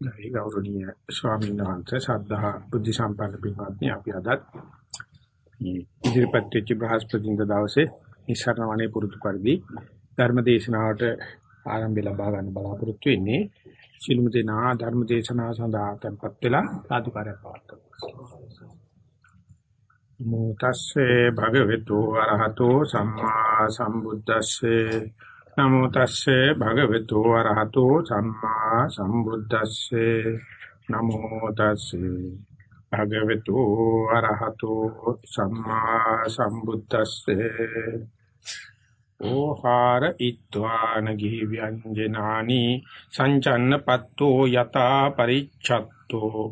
ගයි ගෞරවනීය ස්වාමීන් වහන්සේ සද්ධා බුද්ධ සම්පන්න පින්වත්නි අපි අදත් මේ ඉදිරිපත් වෙච්ච බ්‍රහස්පතින්ද දවසේ නිස්සාරණ වනේ පුරුදු පරිදි ධර්ම දේශනාවට ආරම්භය ලබා ගන්න බලාපොරොත්තු වෙන්නේ සිළුමු දෙනා ධර්ම දේශනාව සඳහා tempත් වෙලා සාදුකාරය පවත්වමු. නමෝ තස්සේ භගවතු අරහතෝ සම්මා සම්බුද්දස්සේ නමෝ තස්සේ භගවතු වරහතෝ සම්මා සම්බුද්දස්සේ නමෝ තස්සේ භගවතු වරහතෝ සම්මා සම්බුද්දස්සේ ඕහාර ඉත්වාන ගිහි ව්‍යංජනානි සංචන්න පත්තෝ යතා පරිච්ඡත්තෝ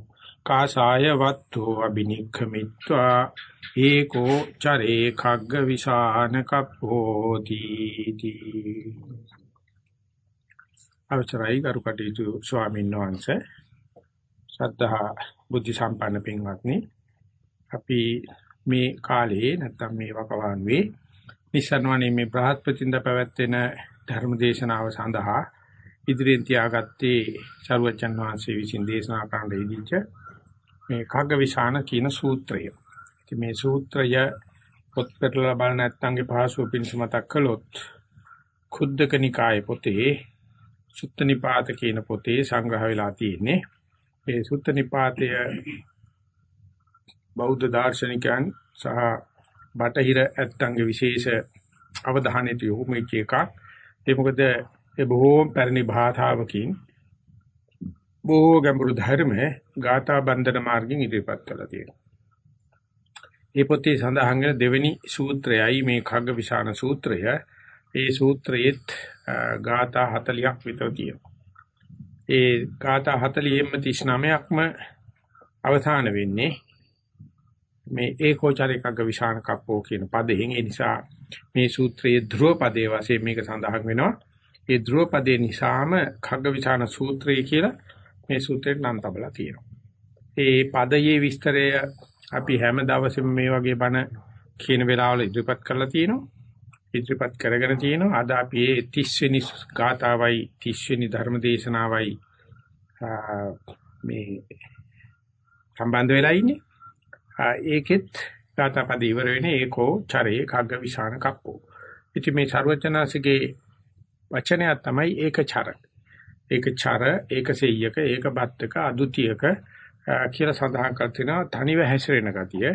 කාසාය වත්තෝ අබිනික්ඛමිත්වා ඒකෝ චරේ khagg විසාන කප්පෝති තී අවසරයි කරුකටීතු ස්වාමීන් වහන්සේ. ශ්‍රද්ධා බුද්ධ සම්පන්න පින්වත්නි. අපි මේ කාලේ නැත්තම් මේ වකවානුවේ නිසන්වනේ මේ බ්‍රහස්පතින්ද පැවැත්වෙන ධර්ම දේශනාව සඳහා ඉදිරියෙන් තියාගත්තේ සරුවචන් වහන්සේ විසින් දේශනා කරන්න ඉදිච්ච මේ කග්ගවිශාන කියන සූත්‍රය. ඉතින් මේ සූත්‍රය පොත් පෙරලා බලන නැත්නම්ගේ පහසුව පිණිස මතක් කළොත් කුද්දක නිකායේ පොතේ සුත්ත නිපාත කියන පොතේ සංග්‍රහ වෙලා තියෙන්නේ. ඒ සුත්ත නිපාතය බෞද්ධ දාර්ශනිකයන් සහ බටහිර ඇත්තන්ගේ විශේෂ අවධානයට යොමු වෙච්ච එකක්. ඒ මොකද ඒ බොහෝම පැරණි භාෂාවකින් බොහෝ ගැඹුරු ධර්ම ගාථා බන්ධන මාර්ගයෙන් ඉදිරිපත් කළා තියෙනවා. ඒ පොතේ සඳහන් වෙන දෙවෙනි සූත්‍රයයි මේ khaggavisana සූත්‍රය. ඒ සූත්‍රයේත් ගාථා 40ක් විතර තියෙනවා. ඒ ගාථා 40ෙම 39ක්ම අවසාන වෙන්නේ මේ ඒකෝචරික khaggavisana කප්පෝ කියන පදයෙන්. ඒ නිසා මේ සූත්‍රයේ ධ්‍රුව පදයේ වශයෙන් මේක සඳහන් වෙනවා. ඒ ධ්‍රුව පදේ නිසාම khaggavisana සූත්‍රය කියලා මේ සූත්‍රයට නම් තබලා තියෙනවා. ඒ පදයේ විස්තරය අපි හැම දවසෙම මේ වගේ බණ කියන වෙලාවල ඉදිරිපත් කරලා තියෙනවා. ඉදිරිපත් කරගෙන තියෙනවා. අද අපි මේ 30 වෙනි ගාතාවයි 30 වෙනි ධර්ම දේශනාවයි මේ සම්බන්ධ වෙලා ඉන්නේ. ඒකෙත් ගාතාපද ඉවර වෙන්නේ ඒකෝ චරේ කග්ග විසාන කප්පෝ. ඉතින් මේ ਸਰවචනාසිකේ වචනය තමයි ඒක චර. ඒක චර, ඒක සෙය්‍යක, ඒක බත්තක, අදුතියක කියලා සඳහන් කර තිනවා තනිව හැසිරෙන ගතිය.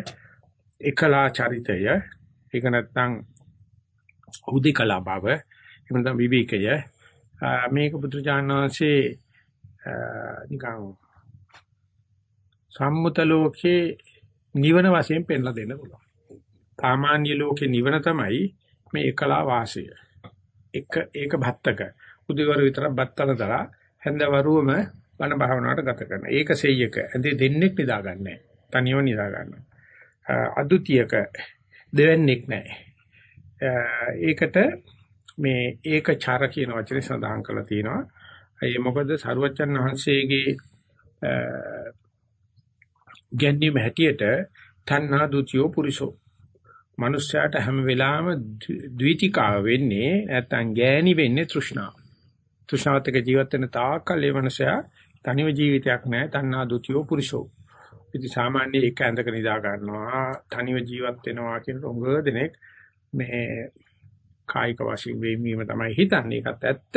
එකලා චරිතය, ඒක නැත්නම් උදිකලා බව, එහෙම නැත්නම් විවේකය මේක පුත්‍රජානනාංශේ නිකන් සම්මුත ලෝකේ නිවන වශයෙන් පෙන්ලා දෙන්න පුළුවන්. සාමාන්‍ය ලෝකේ නිවන තමයි මේ එකලා වාසය. එක ඒක භත්තක උදේවරු විතරක් බත්තල දලා හැන්දවරුවම බණ භාවනාවට ගත කරනවා. ඒක සෙය්‍යක. ඇඳේ දෙන්නෙක් නිදා ගන්නෑ. තනියම නිදා ගන්නවා. අදුතියක දෙවන්නේක් නැහැ. ඒකට මේ ඒක චර කියන වචනේ සඳහන් කරලා තියෙනවා. ඒ මොකද සරුවච්චන් වහන්සේගේ ගැන්වීම හැටියට තණ්හා දුතියෝ පුරිසෝ මනුෂ්‍යයාට හැම වෙලාවෙම ද්විතිකාව වෙන්නේ නැත්නම් ගෑණි වෙන්නේ තෘෂ්ණාව. තෘෂ්ණාවත් එක්ක ජීවත් වෙන තාක්කල් ඒ මනුස්සයා තනිව ජීවිතයක් නැහැ තණ්හා දුතියෝ පුරුෂෝ. ඉතින් සාමාන්‍ය එක ඇඳක නිදා ගන්නවා තනිව ජීවත් වෙනවා කියන රොඟ දෙනෙක් මේ කායික වශයෙන් වීම තමයි හිතන්නේ ඒකත් ඇත්ත.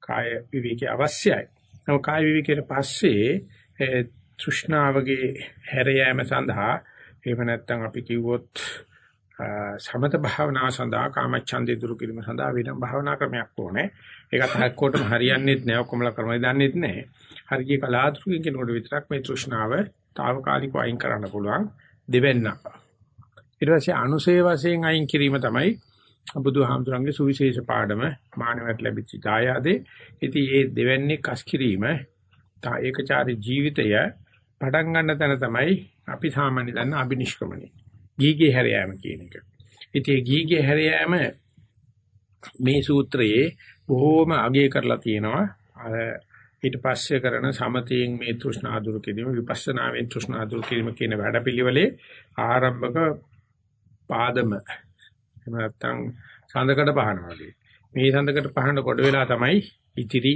කාය විවේකී අවශ්‍යයි. නමුත් කාය විවේකීට පස්සේ තෘෂ්ණාවගේ හැර යාම සඳහා එහෙම නැත්නම් අපි කිව්වොත් සමත භාවනාව සඳහා කාමච්ඡන්දේ දුරු කිරීම සඳහා වෙනම භාවනා ක්‍රමයක් ඕනේ. ඒකත් හැක්කොටම හරියන්නේත් නැහැ. ඔක්කොමලා ක්‍රමයි දන්නේත් නැහැ. හරිය කලාතුරකින් කෙනෙකුට විතරක් මේ තෘෂ්ණාව తాවකාලිකව අයින් කරන්න පුළුවන් දෙවෙන්න. ඊට පස්සේ අනුසේ වශයෙන් අයින් කිරීම තමයි බුදුහාමුදුරන්ගේ සුවිශේෂ පාඩම මානවයට ලැබිච්ච දායාදේ. ඉතින් මේ දෙවන්නේ කස් කිරීම තා ඒකචාරී ජීවිතය පටන් ගන්න තැන තමයි අපි සාමාන්‍ය දන්න අබිනිෂ්ක්‍මණය. ගීගේ හැර යාම කියන එක. ඉතින් ගීගේ හැර යාම මේ සූත්‍රයේ බොහෝම අගය කරලා තියෙනවා. අර ඊට පස්සේ කරන සමතයෙන් මේ තෘෂ්ණා දුරු කිරීම විපස්සනාවෙන් තෘෂ්ණා දුරු කිරීම කියන වැඩපිළිවෙලේ ආරම්භක පාදම එහෙම නැත්නම් සඳකඩ පහනවා වගේ. මේ සඳකඩ පහන කොට වෙලා තමයි ඉතිරි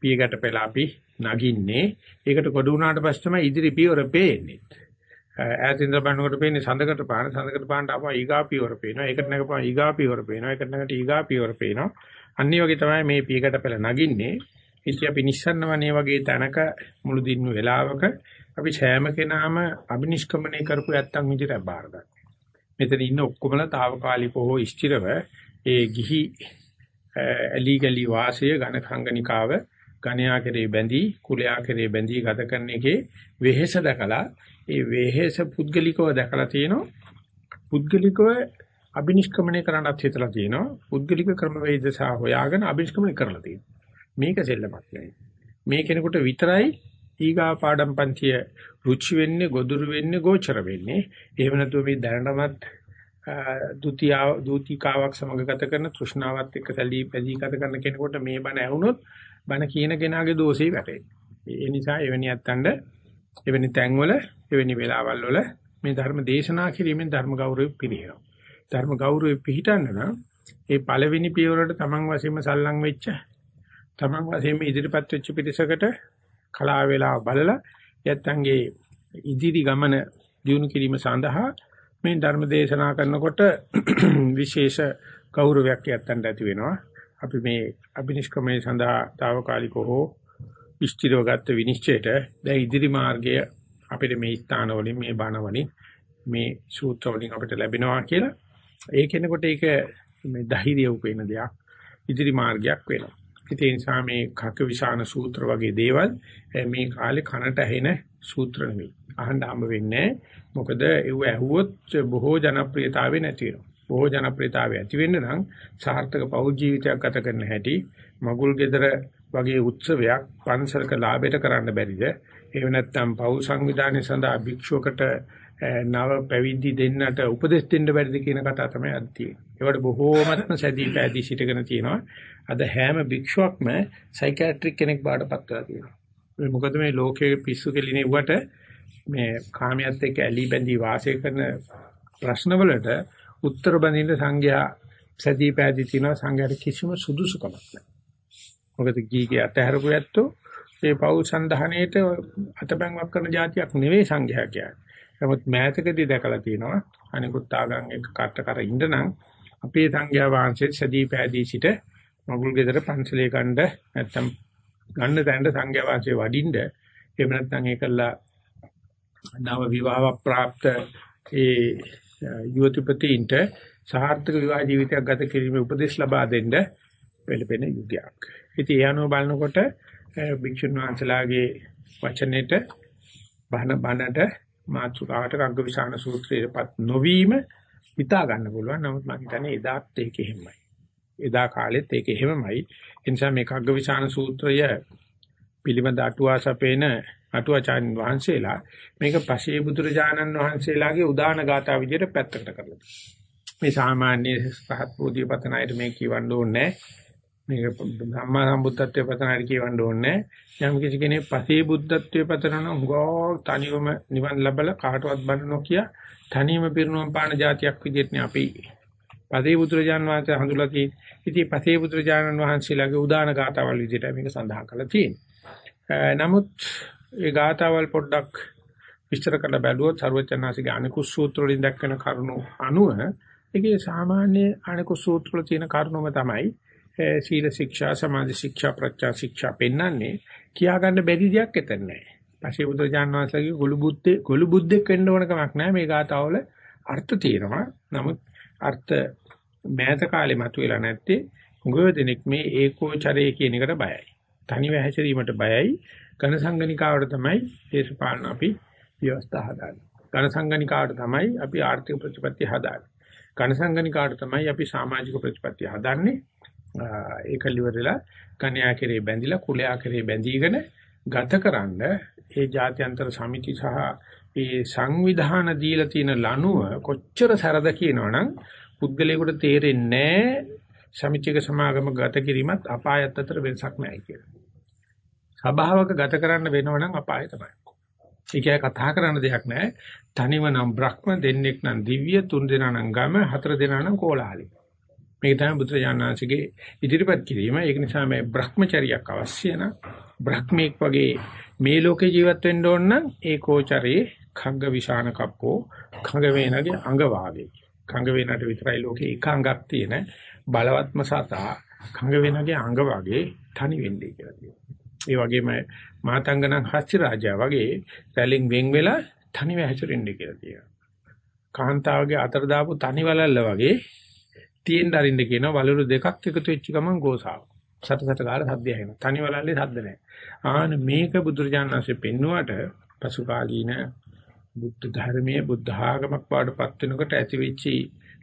පියකට පෙළ අපි නගින්නේ. ඒකට කොට වුණාට පස්සේ තමයි ඉදිරි පියවර පේන්නේ. ඈතින්ද බලනකොට පේන්නේ සඳකට පාන සඳකට පානට අපා ඊගා පියවර පේනවා. ඒකට නැගපුවා ඊගා පියවර පේනවා. ඒකට නැගට ඊගා පියවර පේනවා. අනිත් වගේ තමයි මේ පියකට පෙළ නගින්නේ. ඉතින් අපි නිස්සන්නවනේ වගේ තැනක මුළු දින්නු වෙලාවක අපි සෑම කෙනාම අබිනිෂ්ක්‍මණය කරපු නැත්තම් විදිහට බාර ගන්න. මෙතන ඉන්න ඔක්කොමලා తాවකාලිකව හෝ ස්ථිරව ඒ ගිහි ඇලි ගලි වාසය ඝන සංගනිකාව ඝණයා කෙරේ බැඳී කුලයා කෙරේ බැඳී ගත කරන එකේ වෙහෙස දැකලා ඒ වෙහෙස පුද්ගලිකව දැකලා තියෙනවා. පුද්ගලිකව අබිනිෂ්ක්‍මණය කරන්නත් හිතලා තියෙනවා. පුද්ගලික ක්‍රමවේද සහ හොයාගෙන අබිනිෂ්ක්‍මණය කරලා තියෙනවා. මේක සෙල්ලමක් නෙවෙයි. මේ කෙනෙකුට විතරයි ඊගා පාඩම් පන්තිය රුචි වෙන්නේ ගොදුරු වෙන්නේ ගෝචර වෙන්නේ. එහෙම නැතුව මේ දැනටමත් ဒုတိ ය දූතිකාවක් සමග ගත කරන තෘෂ්ණාවත් එක්ක සැලී පැදී ගත කරන කෙනෙකුට මේ බණ ඇහුනොත් බණ කියන කෙනාගේ දෝෂේ වැටේ. ඒ නිසා එවැනි අත්තණ්ඩ එවැනි තැන්වල එවැනි වෙලාවල් වල මේ ධර්ම දේශනා කිරීමෙන් ධර්ම ගෞරවය පිළිහෙනවා. ධර්ම ගෞරවය පිහිටන්න නම් ඒ පළවෙනි පියවරට තමන් වශයෙන්ම සල්ලං වෙච්ච තමන් වශයෙන්ම ඉදිරිපත් වෙච්ච පිටසකට කලාව වේලාව බලලා යත්තන්ගේ ඉදිරි ගමන දියුණු කිරීම සඳහා මේ ධර්ම දේශනා කරනකොට විශේෂ ගෞරවයක් යත්තන්ට ඇති වෙනවා. අපි මේ අභිනිෂ්ක්‍මණය සඳහා తాවකාලිකව හෝ ඉෂ්ටිරව ගත්ත විනිශ්චයට දැන් ඉදිරි මාර්ගය අපිට මේ ස්ථාන වලින් මේ බණ වලින් මේ සූත්‍ර වලින් අපිට ලැබෙනවා කියලා ඒ කෙනෙකුට ඒක මේ ධෛර්යය උපේන දෙයක් ඉදිරි මාර්ගයක් වෙනවා. ඒ නිසා මේ කක විසාන සූත්‍ර වගේ දේවල් මේ කාලේ කනට ඇහෙන සූත්‍ර නෙවෙයි. අහන්න හම්බ වෙන්නේ මොකද ඒව ඇහුවොත් බොහෝ ජනප්‍රියතාවය නැති වෙනවා. බොහෝ ජනප්‍රියතාවය ඇති වෙන්න නම් සාර්ථක පෞද්ගල ජීවිතයක් ගත කරන්න හැටි මගුල් ගෙදර වගේ උත්සවයක් පන්සලක ලාභයට කරන්න බැරිද? එහෙම නැත්නම් පෞල් සංවිධානය සඳහා භික්ෂුවකට නව පැවිදි දෙන්නට උපදෙස් දෙන්න බැරිද කියන කතාව තමයි අද තියෙන්නේ. ඒවට බොහෝමත්ම සැදී පැදී සිටගෙන තියෙනවා. අද හැම භික්ෂුවක්ම සයිකියාට්‍රික් කෙනෙක් බාටපත් කරලා තියෙනවා. මොකද මේ ලෝකයේ පිස්සු කෙලිනෙව්වට මේ කාමියත් එක්ක ඇලි බැඳී වාසය කරන ප්‍රශ්නවලට උත්තර බඳින්න සංඝයා සැදී පැදී තිනවා සංඝයාට කිසිම සුදුසුකමක් නැහැ. මොකද ගීගේ අතහැරපු ඇත්තෝ ඒ පෞල් සන්දහණයට අතබැංවක් කරන જાතියක් නෙවෙයි සංඝයා කියන්නේ. නමුත් මෑතකදී දැකලා තියෙනවා අනිකුත් ආගම් එක කට කර ඉඳනම් අපේ සංඝයා වහන්සේ සැදී පැදී සිට මගුල් ගෙදර පන්සලේ ගන්න නැත්තම් ගන්න තැනට සංඝයා වහන්සේ වඩින්න එහෙම නැත්නම් ඒකලා නව විවාහ ප්‍රාප්ත ඒ යුවතිපතින්ට සාර්ථක විවාහ ජීවිතයක් ගත කිරීමේ උපදෙස් ලබා දෙන්න පෙළපෙන යුගයක්. ඉතින් ඒ අනුව බලනකොට භික්ෂුන් වහන්සේලාගේ වචනෙට බණ බණට මාතුකාට කග්ගවිශාන සූත්‍රයේපත් නොවීම හිතා ගන්න පුළුවන්. නමුත් මම හිතන්නේ එදාත් ඒක එහෙමයි. එදා කාලෙත් ඒක එහෙමමයි. ඒ නිසා මේ කග්ගවිශාන සූත්‍රය පිළිබඳ අටුවාසපේන අටුවාචාන් වහන්සේලා මේක පසේ බුදුරජාණන් වහන්සේලාගේ උදාන ගාථා විදිහට පැත්තකට කරලා මේ සාමාන්‍ය පහත් බෝධිය පතනයිට මේ කියවන්න ඕනේ මේක සම්මා සම්බුද්ධත්වයේ පතනට කියවන්න ඕනේ. යම් කිසි කෙනෙක් පසේ බුද්ධත්වයේ පතනන උගෝ තනියම නිවන් ලැබලා කාටවත් බන නොකිය තනියම පිරිනුවම් පාන જાතියක් විදිහට නේ අපි පසේ පුත්‍රජාන් වහන්සේ හඳුලා තියෙන්නේ. ඉතින් පසේ පුත්‍රජාන් වහන්සේලාගේ උදාන ගාතාවල් විදිහට මේක සඳහන් කරලා තියෙන්නේ. නමුත් ඒ ගාතාවල් පොඩ්ඩක් විස්තර කරලා බැලුවොත් සර්වචනාසිගේ අනිකුත් සූත්‍ර වලින් දක්වන කරුණු අනුව ඒකේ සාමාන්‍ය අනිකුත් සූත්‍ර වල තියෙන කරුණම තමයි සීල ශික්ෂා සමාධි ශික්ෂා ප්‍රත්‍යා ශික්ෂා පෙන්වන්නේ කියා ගන්න බැරි දෙයක් එතන නැහැ. පස්සේ බුදුරජාණන් වහන්සේගේ ගොළු බුද්දේ ගොළු බුද්දෙක් වෙන්න ඕන කමක් නැහැ මේ ගාථාවල අර්ථ තියෙනවා. නමුත් අර්ථ මෑත කාලේ මතුවෙලා නැත්තේ උගව දෙනෙක් මේ ඒකෝචරය කියන එකට බයයි. තනිව හැසිරීමට බයයි. ඝන සංගණිකාවට තමයි දේශපාලන අපි ව්‍යවස්ථා හදාගන්නේ. ඝන සංගණිකාවට තමයි අපි ආර්ථික ප්‍රතිපත්ති හදාගන්නේ. ඝන සංගණිකාවට තමයි අපි සමාජික ප්‍රතිපත්ති හදන්නේ. ඒක liverලා කන්‍යා කෙරේ බැඳිලා කුලයා කෙරේ බැඳීගෙන ගතකරනද ඒ ජාත්‍යන්තර සමිති සහ ඒ සංවිධාන දීලා තියෙන ලනුව කොච්චර සරද කියනවනම් පුද්ගලයාට තේරෙන්නේ සමිතියක සමාගම ගත කිරීමත් අපායත් අතර වෙනසක් නැහැ කියලා. සබාවක ගත කරන්න වෙනවනම් අපාය තමයි. ඒකයි කතා කරන්න දෙයක් නැහැ. තනිව නම් බ්‍රහ්ම දෙන්නෙක් නම් දිව්‍ය තුන් දෙනා නම් ගම හතර දෙනා නම් කෝලාහලයි. මේක තමයි බුදුරජාණන්සේගේ ඉදිරිපත් කිරීම. ඒක නිසා මේ Brahmචර්යයක් අවශ්‍ය නම් බ්‍රහ්මීක් වගේ මේ ලෝකේ ජීවත් වෙන්න ඕන නම් ඒකෝචරේ khagg විශාන කප්පෝ khagg වේනගේ අංග වාගේ. khagg වේනට විතරයි ලෝකේ එක අංගක් තියෙන බලවත්ම සතා khagg වේනගේ අංග වාගේ තනි වෙන්නේ කියලා කියනවා. ඒ වගේම මාතංගන හස්ති රාජා වගේ රැලින් වෙන් වෙලා තනිව හැසිරෙන්නේ කියලා කියනවා. කාන්තාවගේ අතර දාපු තනි වලල්ල වගේ තියෙන්න අරින්න කියනවා වලලු දෙකක් එකතු වෙච්ච ගමන් ගෝසාව. සත සත ගාලා සද්දය ඇහෙනවා. තනි වලල්ලේ සද්ද නැහැ. ආන මේක බුදුරජාණන් වහන්සේ පෙන්නුවට පසුකාලීන බුද්ධ ධර්මයේ බුද්ධ ආගමක් පාඩපත් වෙනකොට ඇති වෙච්චි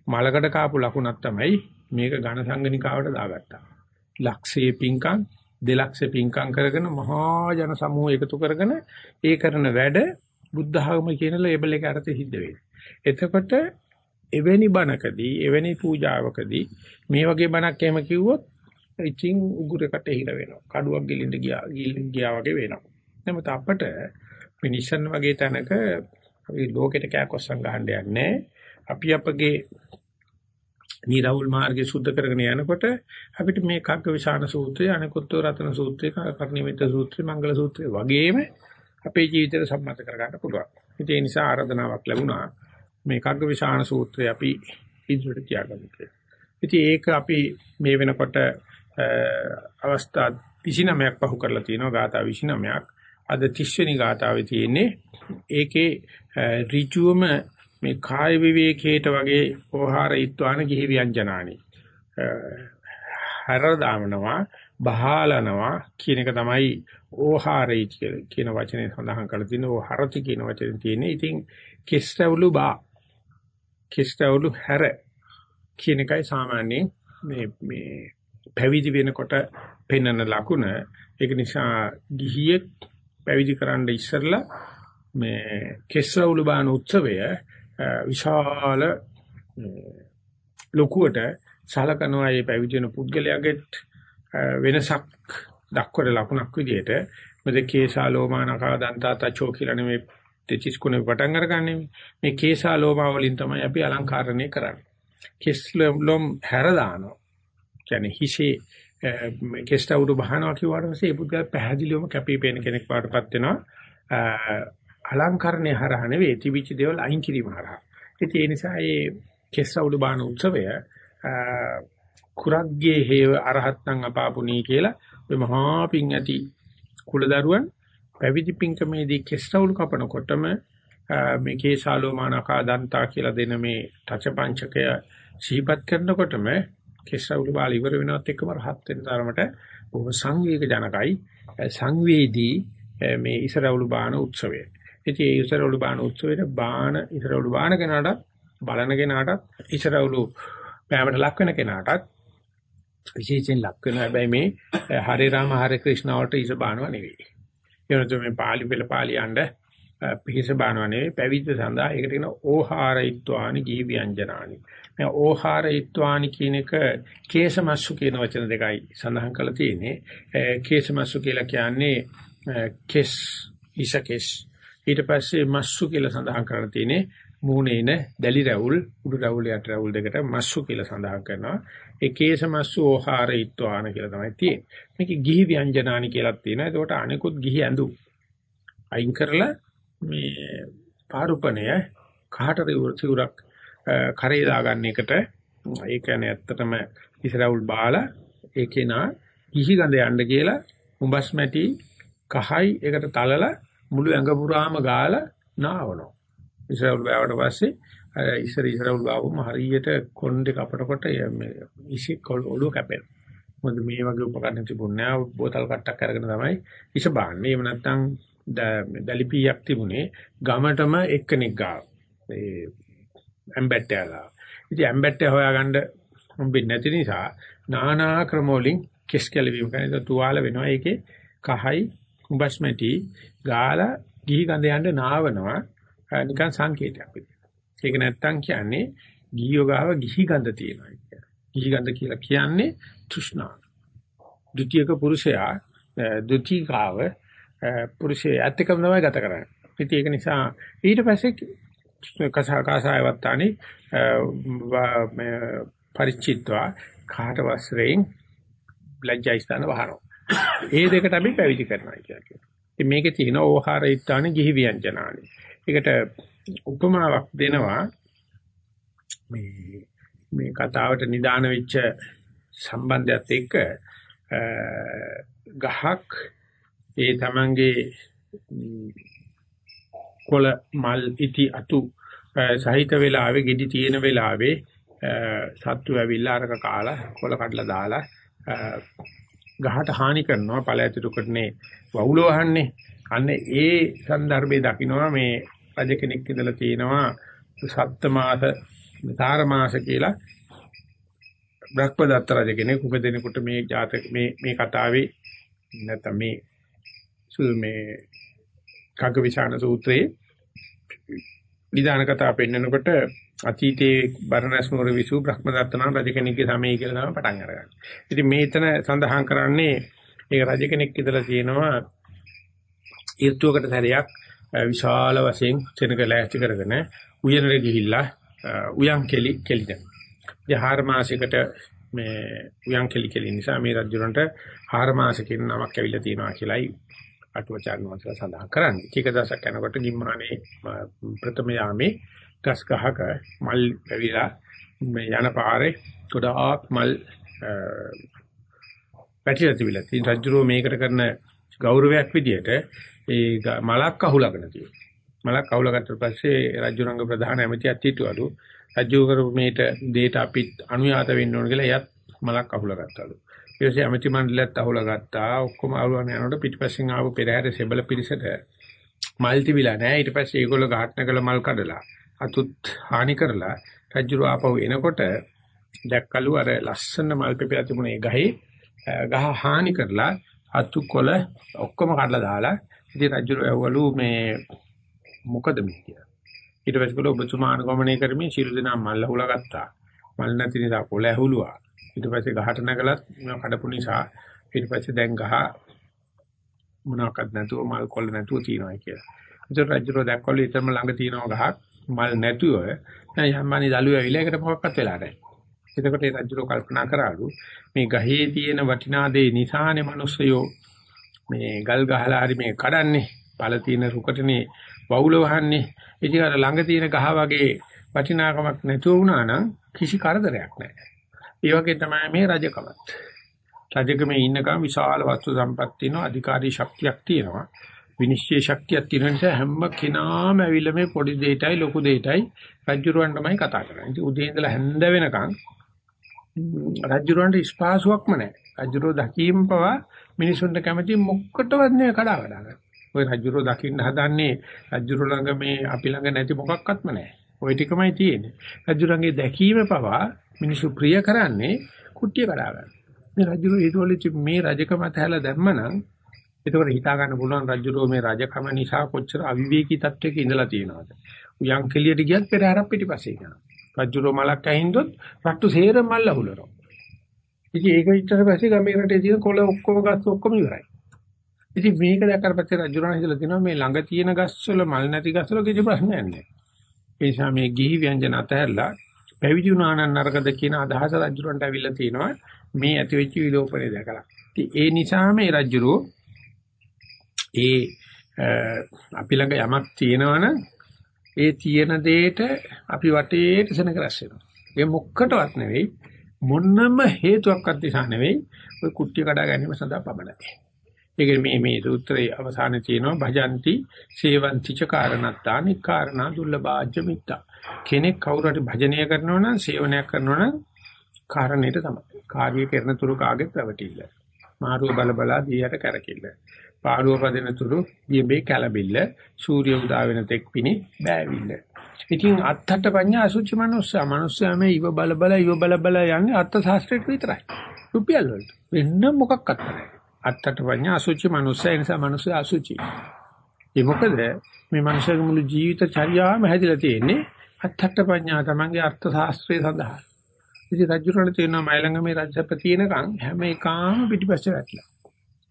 මලකඩ කාපු ලකුණක් තමයි මේක ඝන සංගණිකාවට දාගත්තා. ලක්ෂයේ පිංකම් දෙලක්ෂ පිංකම් කරගෙන මහා ජන සමූහ එකතු කරගෙන ඒ කරන වැඩ බුද්ධ ආගම කියන ලේබල් එක අරතේ සිද්ධ වෙන්නේ. එතකොට එවැනි බණකදී එවැනි පූජාවකදී මේ වගේ බණක් එහෙම කිව්වොත් ඉතින් උගුරකට හිර වෙනවා. කඩුවක් ගිලින්න ගියා ගියා වගේ වෙනවා. නමුත් අපට මිනිසන් වගේ තැනක අපි ලෝකෙට කෑකොස්සන් ගහන්න යන්නේ අපි අපගේ නිරවුල් මාර්ගය සුද්ධ කරගෙන යනකොට අපිට මේ කග්ග විශාන සූත්‍රය අනිකුත් රතන සූත්‍රය කර්ණිමිත සූත්‍රය මංගල සූත්‍රය වගේම අපේ ජීවිතයට සම්මත කරගන්න පුළුවන්. ඒ නිසා ආරාධනාවක් ලැබුණා මේ කග්ග විශාන සූත්‍රය අපි ඉදිරියට තියාගමු කියලා. ඉතින් ඒක අපි මේ වෙනකොට අවස්ථා 29ක් පහු කරලා තියෙනවා ගාථා 29ක්. අද 30 වෙනි ගාථාවේ තියෙන්නේ ඒකේ ඍජුවම මේ කාය විවේකයට වගේ ඕහාර ඊත්වාන ගිහි ව්‍යංජනානි හර දාමනවා බහාලනවා කියන එක තමයි ඕහාරයි කියන වචනේ සඳහන් කරලා තියෙන ඕහරති කියන වචනේ තියෙන්නේ. ඉතින් කිස්තවලු බා කිස්තවලු හැර කියන එකයි සාමාන්‍යයෙන් මේ මේ පැවිදි වෙනකොට පෙන්වන ලකුණ. ඒක නිසා ගිහියෙක් පැවිදි කරන්න ඉස්සරලා මේ කෙස්රවුළු බාන උත්සවය විශාල ලොකුවට සලකනවා මේ පැවිදි වෙන පුද්ගලයාගෙත් වෙනසක් දක්වන ලකුණක් විදිහට මොකද කේසා ලෝමා නකා දන්තා තචෝ කියලා නෙමෙයි දෙචිස් කුණේ පටන් අරගන්නේ. මේ කේසා ලෝමා වලින් තමයි අපි අලංකාරණය කරන්නේ. කෙස් ලොම් හැර දානවා. කියන්නේ හිසේ කෙස්ට උඩු බහනවා කියවට පස්සේ ඒ පුද්ගලයා පැහැදිලිවම කැපී පෙනෙන කෙනෙක් වඩපත් වෙනවා. අලංකරණය හරහා නෙවෙයි තිබිච්ච දේවල් අයින් කිරීම හරහා. ඉතින් ඒ නිසා මේ කෙස්සවුළු බාන උත්සවය කුරග්ගේ හේව අරහත්නම් අපාපුණී කියලා ඔය මහා පිං ඇති කුලදරුවන් පැවිදි පිංකමේදී කෙස්සවුළු කපනකොටම මේ කේසාලෝමානකා දන්තා කියලා දෙන මේ තච පංචකය සිහිපත් කරනකොටම කෙස්සවුළු බාල ඉවර වෙනවත් එක්කම රහත් වෙන තරමට බොහොම සංවේග ජනකයි සංවේදී මේ ඉසරවුළු බාන උත්සවය. ඉතින් ඒ ඉසරවලු බාන උත්සවයේ බාන ඉසරවලු බාන කෙනාටත් බලන කෙනාටත් ඉසරවලු පෑමට ලක් වෙන කෙනාටත් විශේෂයෙන් ලක් වෙන හැබැයි මේ හරේ රාම හරේ ක්‍රිෂ්ණ වලට ඉස බානව නෙවෙයි. ඒනොත් මේ පාලි පෙළ පාලි යන්න පිහිස බානව නෙවෙයි පැවිද්ද සඳහා ඒකට කියන ඕහාරයිත්වානි ගිහි ව්‍යංජනානි. මේ ඕහාරයිත්වානි කියන එක කේසමස්සු කියන වචන දෙකයි සඳහන් කරලා තියෙන්නේ. කේසමස්සු කියලා කියන්නේ කෙස් ඉසකෙස් ඊට පස්සේ මස්සු කියලා සඳහන් කරලා තියෙන්නේ මූණේන දැලි රැවුල් උඩු රැවුල් යට රැවුල් දෙකට මස්සු කියලා සඳහන් කරනවා ඒකේස මස්සු ඕහාරයිත්වාන කියලා තමයි තියෙන්නේ. මේක ගිහි ව්‍යංජනානි කියලාත් තියෙනවා. ඒකට අනිකුත් ගිහි ඇඳු අයින් කරලා මේ පාරුපණය කාටද සිවුරක් කරේ දාගන්න එකට ඒ කියන්නේ ඇත්තටම ඉස්රාවුල් බාලා ඒකේ නා ගිහි ගඳ යන්න කියලා උඹස් මැටි කහයි ඒකට තලලා මුළු ඇඟ පුරාම ගාලා නාවනවා. ඉස්සරහට බෑවට පස්සේ අර ඉස්සර ඉස්සරහට බාවම හරියට කොණ්ඩේ කපනකොට මේ ඉසි ඔළුව කැපෙනවා. මොකද මේ වගේ උපකරණ තිබුණේ නැහැ. බෝතල් කට්ටක් අරගෙන තමයි ඉස බාන්නේ. එහෙම නැත්නම් දලිපියක් තිබුණේ ගමටම එක්කෙනෙක් ගාව. ඒ ඇම්බැට්ටයලා. ඉතින් ඇම්බැට්ටය හොයාගන්න හම්බෙන්නේ නැති නිසා නානා ක්‍රමවලින් කෙස් කැලවීම කරන තුවාල වෙනවා. ඒකේ කහයි කුඹස් මැටි ගාලා ගිහි ගඳ යන්න නාවනවා නිකන් සංකේතයක් විදියට. ඒක නැත්තම් කියන්නේ ගිහියෝ ගාව ගිහි ගඳ තියෙනවා කියලා. ගිහි ගඳ කියලා කියන්නේ තෘෂ්ණා. ဒုတိ යක පුරුෂයා ဒုတိ කාව පුරුෂයා ඇත්තකම තමයි ගත කරන්නේ. ඉතින් ඒක නිසා ඊට පස්සේ කසා කාසායවත්තානි පරිචිත්වා කාට වස්රයෙන් ලැජ්ජා ස්ථාන වහනවා. ඒ දෙකට අපි පැවිදි කරනවා කියලා කියනවා. ඉතින් මේකේ තියෙන ඕහාර ඊත්තාන ගිහි ව්‍යංජනානි. ඒකට උපමාවක් දෙනවා මේ මේ කතාවට නිදාන වෙච්ච සම්බන්ධයත් එක්ක ගහක් ඒ තමන්ගේ කොළ මල් ඉති අතු සහිත වෙලාවේ ගෙඩි තියෙන වෙලාවේ සත්තු ඇවිල්ලා අරක කාලා කොළ කඩලා දාලා ගහට හානි කරනවා ඵල ඇතුළකටනේ වහුල වහන්නේ අන්න ඒ સંદર્ભේ දකින්නවා මේ රජ කෙනෙක් ඉඳලා තියෙනවා සත්ත මාස තාර මාස කියලා බ්‍රහ්මදත්ත රජ කෙනෙක් උපදිනකොට මේ ජාතක මේ මේ කතාවේ නැත්නම් මේ මේ කග්ගවිශාන සූත්‍රයේ නිදාන කතා පෙන්නකොට අතීතයේ බරණැස් නුවර විසු බ්‍රහ්මදත්ත නම් රජ කෙනෙක්ගේ සමය කියලා තමයි පටන් අරගන්නේ. ඉතින් මේතන සඳහන් කරන්නේ ඒක රජ කෙනෙක් ඉදලා තියෙනවා ඊර්තුවකට සැරයක් විශාල වශයෙන් සෙනග ලෑස්ති කරගෙන උයනට ගිහිල්ලා උයන් කෙලි කෙලිද. ඉතින් හාර මාසයකට මේ උයන් කෙලි කෙලි නිසා මේ රජුරන්ට හාර මාසකින් නමක් ඇවිල්ලා තියෙනවා කියලායි අටුවචාන් වහන්සේලා සඳහන් කරන්නේ. ටික දවසක් යනකොට ගිම්මානේ ප්‍රථම යාමේ ගස් ගහක මල් පැවිලා මේ යන පාරේ ගොඩාක් මල් පැටිලා තිබිලා. ඉතින් රජුරෝ මේකට කරන ගෞරවයක් විදියට ඒ මලක් අහුලගෙන තියෙනවා. මලක් අහුලගත්ත පස්සේ රජුරංග ප්‍රධාන ඇමතියක් හිටවලු. රජු කරපු මේට දෙයට අපිත් අනුයාත වෙන්න ඕන කියලා එයත් මලක් අහුලගත්තලු. ඊට පස්සේ ඇමති මණ්ඩලයත් අහුලගත්තා. ඔක්කොම අහුලගෙන යනකොට පිටිපස්සෙන් ආපු පෙරහැර සෙබල පිරිසට මල් තිබිලා නැහැ. ඊට පස්සේ ඒගොල්ලෝ ඝාටන කළ මල් කඩලා අතුත් හානි කරලා රජුර ආපහු එනකොට දැක්කලු අර ලස්සන මල් පෙපිලා තිබුණේ ගහේ ගහ හානි කරලා අතු කොළ ඔක්කොම කඩලා දාලා ඉතින් රජු ඇවලු මේ මොකද මේ කියලා. ඊට පස්සේ කළා ඔබතුමා අනුගමනය කරමින් ශිරු දෙනා මල් අහුලා ගත්තා. මල් නැති නිසා කොළ ඇහුලුවා. ඊට පස්සේ ගහට නැගලත් කඩපු නිසා ඊට පස්සේ දැන් ගහ මොනවාක්වත් නැතුව මල් කොළ නැතුව තියෙනවා කියලා. ඒතර රජු දැක්කලු ඊටම ළඟ තියෙනවා ගහක් මල් නැතුව දැන් යම්මානි දළුව ඇවිල්ලා ඒකට මොකක්වත් වෙලා නැහැ. එතකොට ඒ රජුරෝ කල්පනා කරාලු මේ ගහේ තියෙන වටිනා දේ නිසානේ මිනිස්සයෝ මේ ගල් ගහලා හරි මේ කඩන්නේ පළ තියෙන රුකටනේ වවුල වහන්නේ ඉතින් අර ළඟ තියෙන ගහ වගේ වටිනාකමක් නැතුව වුණා නම් කිසි කරදරයක් නැහැ. ඒ වගේ තමයි මේ රජකමත්. රජකමේ ඉන්නකම් විශාල වස්තු සම්පත් තියෙනවා අධිකාරී ශක්තියක් තියෙනවා. විනිශ්චය ශක්තියක් තියෙන නිසා හැම කෙනාම ඇවිල්ලා මේ පොඩි දෙයටයි ලොකු දෙයටයි රජුරවන් තමයි කතා කරන්නේ. ඉතින් උදේ ඉඳලා හැන්ද වෙනකන් රජුරවන්ට ස්පාසුවක්ම නැහැ. රජුරෝ දකීම් පවා මිනිසුන්ට කැමති මොකටවත් නේ කඩා කඩා ගන්න. ওই රජුරෝ දකින්න හදන්නේ රජුරෝ ළඟ මේ අපි ළඟ නැති මොකක්වත්ම නැහැ. ওই ටිකමයි තියෙන්නේ. රජුරන්ගේ දැකීම පවා මිනිසු ප්‍රිය කරන්නේ කුට්ටිය කඩා ගන්න. මේ රජුරෝ ඒතොලි මේ රජකම තැහැලා දැම්මනම් එතකොට හිතා ගන්න පුළුවන් රජුරෝ මේ රජකම නිසා කොච්චර අවිවේකී තත්වයක ඉඳලා තියෙනවද. උයන් කෙලියට ගියත් පෙරහැරක් පිටිපස්සේ යනවා. රජුරෝ මලක් ඇහින්දොත් රට්ටු සේර මල් අහුලනවා. ඉතින් ඒක ඊට පස්සේ ගමේ රටේ තියෙන කොළ ඔක්කොම ගස් ඔක්කොම ඉවරයි. ඉතින් මේක දැක්කට පස්සේ රජුරණ හිතලා තිනවා මේ ළඟ තියෙන ගස්වල මල් නැති ගස්වල කිසි ප්‍රශ්නයක් නැහැ. ඒ නිසා මේ ගිහි ව්‍යංජන අතහැරලා පැවිදි වුණා නම් නරකද කියන අදහස රජුරන්ට අවිල්ලා තිනවා මේ ඇති වෙච්ච විලෝපනේ දැකලා. ඉතින් ඒ නිසා මේ රජුරෝ ඒ අපි ළඟ යමක් තියෙනවනම් ඒ තියෙන දෙයට අපි වටේට සෙනග රැස් වෙනවා. ඒ මොක්කටවත් නෙවෙයි මොන්නම හේතුවක්වත් නිසා නෙවෙයි ඔය කුට්ටිය කඩා ගැනීම සඳහා පබලයි. ඒක මේ මේ සූත්‍රයේ අවසානයේ තියෙනවා භජಂತಿ සේවಂತಿ ච කාරණත්තානි කාරණා දුර්ලභාජ්‍ය මිත්තා. කෙනෙක් කවුරු හරි භජනය කරනවා නම් සේවනයක් කරනවා නම් කාරණේට තමයි. කාර්යය කරන තුරු කාගෙත් රැවටිල්ල. මාරුව බල බලා දියට කරකිල්ල. පාළුව පදින තුරු දියබේ කැළබිල්ල සූර්ය උදා වෙන තෙක් පිණි බෑවිල්ල. ඉතින් අත්තට පඤ්ඤා අසුචි මනුස්සයා මනුස්සයා මේ ඉව බල බල ඉව බල බල යන්නේ අත්ත ශාස්ත්‍රයට විතරයි. රුපියල් වලට. වෙන මොකක්වත් නැහැ. අත්තට පඤ්ඤා අසුචි මනුස්සයා නිසා මනුස්සයා අසුචි. ඒ මොකද මේ මනුස්සයාගේ මුළු ජීවිත චර්යාවම හැදිලා තියෙන්නේ අත්තට පඤ්ඤා තමන්ගේ අර්ථ ශාස්ත්‍රය සඳහා. ඉතින් රජුරණ තියෙනවා මයිලඟ මේ රජසප්ප තියෙනකන් හැම එකාම පිටිපස්සේ වැටලා.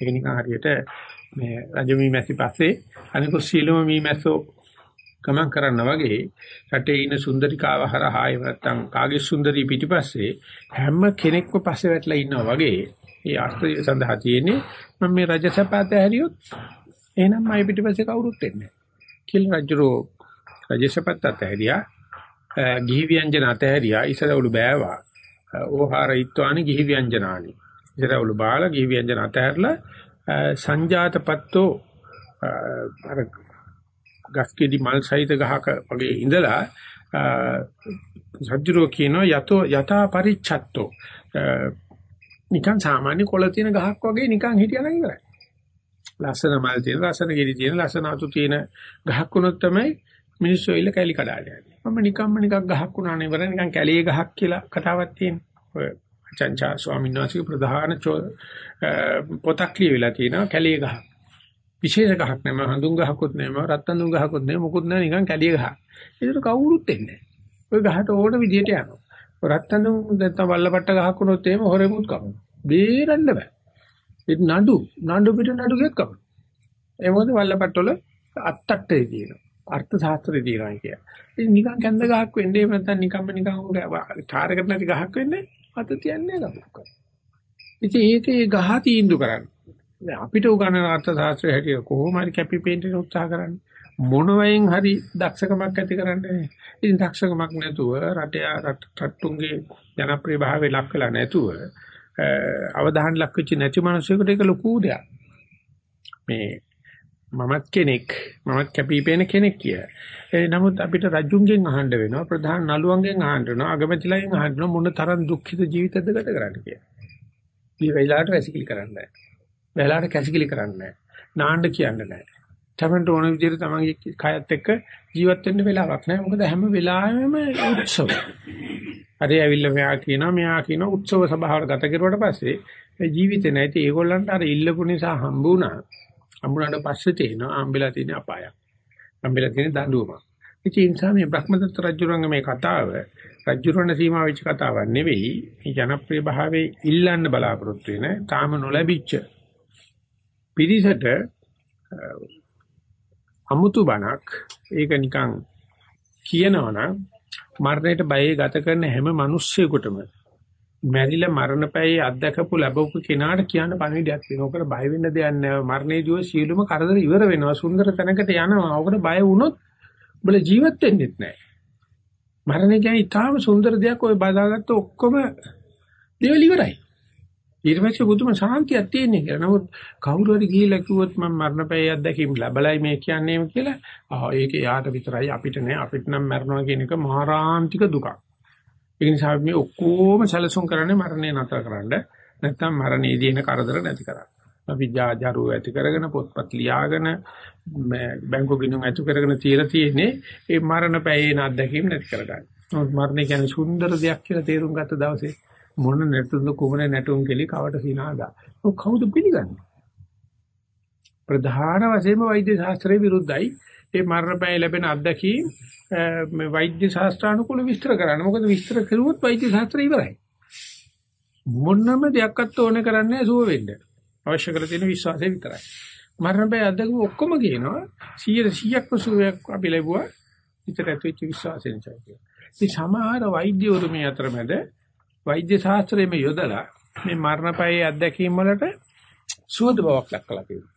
ඒක නිකන් හරියට මේ රජ මීමැසි පස්සේ අනික සීලම මීමැස්සෝ ගමන් කරන්න වගේ රටේ ඉන්න සුන්දරිකාව හරහා එහෙම නැත්නම් කාගේ සුන්දරී පිටිපස්සේ හැම කෙනෙක්ම පස්සේ වැටලා ඉන්නවා වගේ ඒ අර්ථය සඳහා තියෙන්නේ. මම මේ රජසපාත හැරියොත් එහෙනම් මයි පිටිපස්සේ කවුරුත් එන්නේ කියලා රජුරෝ රජසපත් අතහැරියා. ගිහි ව්‍යංජන අතහැරියා. ඉසරවලු බෑවා. ඕහාර ඊත්වානි ගිහි ව්‍යංජනානි. ඉසරවලු බාල ගිහි ව්‍යංජන අතහැරලා සංජාතපත්තෝ අර ගස්කෙඩි මල් සහිත ගහක වගේ ඉඳලා සජ්ජරෝ කියනවා යතෝ යථා පරිච්ඡත්තෝ නිකන් සාමාන්‍ය කොළ තියෙන ගහක් වගේ නිකන් හිටියනම් ඉවරයි. ලස්සන මල් තියෙන, ලස්සන ගෙඩි තියෙන, ලස්සන අතු තියෙන ගහක් වුණොත් තමයි මිනිස්සු ඉල්ල කැලි කඩාගෙන යන්නේ. මම නිකම්ම නිකක් ගහක් වුණා නේ ඉවර නිකන් කැලියේ ගහක් කියලා කතාවක් තියෙනවා. ඔය චංචා ස්වාමීන් වහන්සේගේ ප්‍රධාන පොතක් ලියවිලා තියෙනවා කැලියේ ගහක්. විශේෂ ගහක් නෙමෙයි හඳුන් ගහකුත් නෙමෙයි රත්තරන් ගහකුත් නෙමෙයි මොකුත් නැහැ නිකන් කැලිය ගහක්. ඒකට කවුරුත් එන්නේ නැහැ. ඔය ගහට ඕන විදියට යනවා. රත්තරන් නැත්නම් වල්ලපට්ට ගහක් වුණොත් එහෙම හොරෙමුත් කපනවා. බේරන්න බෑ. ඒ නඩු නඩු පිට නඩු ගෙක් කපනවා. ඒ මොකද වල්ලපට්ට වල අත්තට්ටේ තියෙනවා. අර්ථ ශාස්ත්‍රයේ තියෙනවා කිය. ඉතින් නිකන් කැඳ ගහක් වෙන්නේ නැත්නම් නිකම්ම නිකන් කාර්යකට නැති ගහක් වෙන්නේ අත තියන්නේ නැහැ ඉතින් ඒකේ ගහ තීන්දුව කරන්නේ. අපිට උගන්වන අර්ථ ශාස්ත්‍රය හැටියට කොහොම හරි කැපිපෙන්න උත්සාහ කරන්නේ මොන වයින් හරි දක්ෂකමක් ඇති කරන්නේ ඉතින් දක්ෂකමක් නැතුව රටේ රට්ටුන්ගේ ජනප්‍රිය භාවය ලක් වෙලා නැතුව අවධානය ලක් වෙච්ච නැති මිනිසෙකුට ඒක ලොකු දෙයක් මේ මමත් කෙනෙක් මමත් කැපිපෙන කෙනෙක් කිය. ඒ නමුත් අපිට රජුන්ගෙන් අහන්න වෙනවා ප්‍රධාන නළුවන්ගෙන් අහන්න වෙනවා අගමැතිලාගෙන් අහන්න වෙනවා මොන තරම් දුක්ඛිත ජීවිතයක්ද ගත කරන්න කියලා. මේ වෙලාවට වැසිකිලි කරන්නේ නැහැ. වෙලාවට කැසිකිලි කරන්නේ නැහැ. නාන්න කියන්නේ නැහැ. තමන්ට ඕන විදිහට තමන්ගේ කයත් එක්ක ජීවත් වෙන්න වෙලාවක් නැහැ. මොකද හැම වෙලාවෙම උත්සව. හරි ඇවිල්ලා මෙයා කියනවා මෙයා කියනවා උත්සව සභාවට ගත කරුවට පස්සේ ජීවිතේ නැති ඒගොල්ලන්ට අර ඉල්ලපු නිසා හම්බුණා. හම්බුණාට පස්සේ තේනවා අම්බෙලා තියෙන අපායක්. අම්බෙලා තියෙන දඬුවම. ඉතින් ඒ නිසා මේ බ්‍රහ්මදත්ත රජුරංග මේ කතාව රජුරණ සීමා වෙච්ච කතාවක් නෙවෙයි. මේ ජනප්‍රිය භාවයේ ඉල්ලන්න බලාපොරොත්තු වෙන තාම නොලැබිච්ච පිරිසට අමුතු බණක් ඒක නිකන් කියනවනම් මරණයට බය ගත කරන හැම මිනිස්සෙකුටම මැරිලා මරණ පැයේ අත්දකපු ලැබපු කෙනාට කියන්න පණිවිඩයක් තියෙනවා. ඔකට බය වෙන්න දෙයක් නැහැ. මරණයේදී ඔය සියලුම කරදර ඉවර වෙනවා. සුන්දර තැනකට යනවා. ඔකට බය වුණොත් ඔබල ජීවත් වෙන්නෙත් නැහැ. මරණය කියන්නේ ඊටාම සුන්දර දෙයක්. ඔය බදාගත්ත ඔක්කොම දේවල් ඉවරයි. ඊට පස්සේ බුදුම ශාන්තියක් තියෙන්නේ කියලා. නමුත් කවුරු හරි ගිහිල්ලා කිව්වොත් මම මරණපෑය අත්දැකීම් ලැබලයි මේ කියන්නේම කියලා. ආ ඒක යාට විතරයි අපිට නෑ. අපිට නම් මරණවා කියන එක මහාරාන්තික දුකක්. ඒ නිසා මේ ඔක්කොම සැලසුම් කරන්නේ මරණය නතර කරන්න. නැත්නම් මරණයේදී එන කරදර නැති කරන්න. අපි ජාජරු ඇති කරගෙන පොත්පත් ලියාගෙන බැංකු ගිණුම් ඇති කරගෙන තියලා තියෙන්නේ ඒ මරණපෑයේ අත්දැකීම් නැති කරගන්න. නමුත් මරණය කියන්නේ සුන්දර දෙයක් කියලා තේරුම් ගත්ත දවසේ මොන නැටුම්ද කුමන නැටුම් කෙලි කවට සිනාදා. ඔව් කවුද පිළිගන්නේ? ප්‍රධාන වශයෙන්ම වෛද්‍ය ශාස්ත්‍රයේ විරුද්ධයි. ඒ මරණපෑ ලැබෙන අත්දැකීම් මේ වෛද්‍ය ශාස්ත්‍රානුකූල විස්තර කරන්න. මොකද විස්තර කරුවොත් වෛද්‍ය ශාස්ත්‍රය ඉවරයි. මොනම දෙයක්වත් ඕනේ කරන්නේ සුව වෙන්න. අවශ්‍ය කරලා තියෙන විශ්වාසය විතරයි. මරණපෑ අත්දැකීම් ඔක්කොම කියනවා 100 100ක්ම සුවයක් අපි ලැබුවා. විතර ඇතුල්ච්ච විශ්වාසය නිසා කියලා. ඉතින් සමහර වෛද්‍යවරු මේ අතරමැද වෛද්‍ය ශාස්ත්‍රයේම යොදලා මේ මරණපයේ අත්දැකීම් වලට සුවද බවක් දක්වලා තියෙනවා.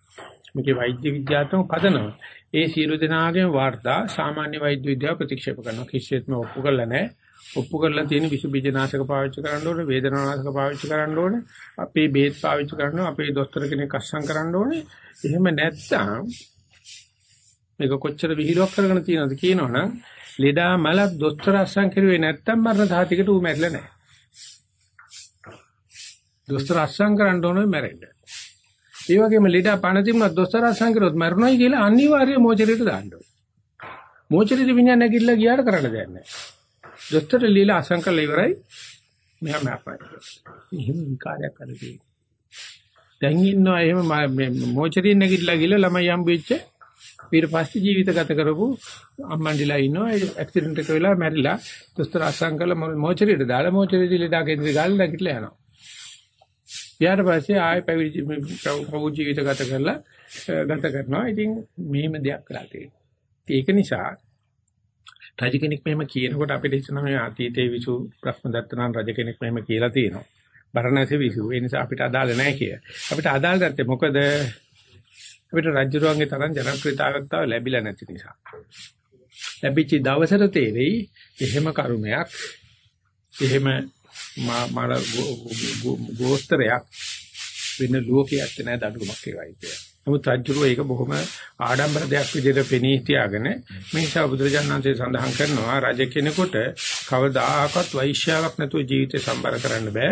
මේකේ වෛද්‍ය විද්‍යාත්මක පදනම. ඒ සියලු දෙනාගේම වාර්තා සාමාන්‍ය වෛද්‍ය විද්‍යාව ප්‍රතික්ෂේප කරනවා. කිසිසේත්ම ඔප්පු කරලා නැහැ. ඔප්පු කරලා තියෙන විස බීජනාශක පාවිච්චි කරන්න ඕනේ, වේදනානාශක පාවිච්චි කරන්න ඕනේ, අපේ බේත් පාවිච්චි කරනවා, අපේ දොස්තර කෙනෙක් අස්සම් කරන්න ඕනේ. එහෙම නැත්නම් මේක කොච්චර විහිළුවක් කරගෙන තියෙනවද කියනවනම් ලෙඩා මලක් දොස්තර අස්සම් කරුවේ නැත්නම් මරණ සාතිකට ඌ මැරිලා නැහැ. දොස්තර අස්සම් කරන්න ඕනේ මැරෙන්න. ඒ වගේම ලෙඩ පණ තිබුණා දොස්තර අස්සම් කරොත් මැරුණයි කියලා අනිවාර්යයෙන් මොචරයට දාන්න ඕනේ. මොචරෙදි විඤ්ඤාණ නැගිටලා ගියාට කරන්න දෙයක් නැහැ. දොස්තර ලීලා අස්සම් කරලා ඉවරයි. මෙහා මැප්පයි. එහෙම විකාරයක් කරලා දැන් ඉන්නවා එහෙම මොචරින් නැගිටලා ගිහලා ළමයි හම්බෙච්ච ඊට පස්සේ ජීවිත ගත කරපු අම්මන්ඩිලා ඉන්නවා ඒ ඇක්සිඩන්ට් එක වෙලා මැරිලා දොස්තර අස්සම් කරලා මොචරියට දාලා මොචරියදී ලෙඩා කේන්ද්‍රය ගාලා නැගිටලා යනවා. ඊට පස්සේ ආයෙ පැවිදි ප්‍රවු ජීවිත ගත කරලා ගත කරනවා. ඉතින් මෙහෙම දෙයක් කරලා තියෙනවා. ඒක නිසා රජ කෙනෙක් මෙහෙම කියනකොට අපිට හිතෙනවා මේ අතීතයේ විසු බ්‍රහ්මදත්තනන් රජ කෙනෙක් මෙහෙම කියලා තියෙනවා. බරණැසි විසු. ඒ නිසා අපිට අදාළ නැහැ කිය. අපිට අදාළ නැත්තේ මොකද? අපිට රජුරුවන්ගේ තරම් ජනප්‍රියතාවයක් තාම ලැබිලා නැති නිසා. ලැබිච්ච දවසට තේරෙයි එහෙම කරුමයක් එහෙම මාර ගෝස්තරයක් වෙන ලෝකයක් නැහැ දඬුවමක් ඒවයි කියලා. නමුත් රජුරෝ ඒක බොහොම ආඩම්බර දෙයක් විදිහට පෙනී තියාගෙන මේ නිසා බුදුරජාණන්සේ සඳහන් කරනවා රජ කෙනෙකුට කවදාකවත් වෛශ්‍යාවක් නැතුව ජීවිතය සම්බර කරන්න බෑ.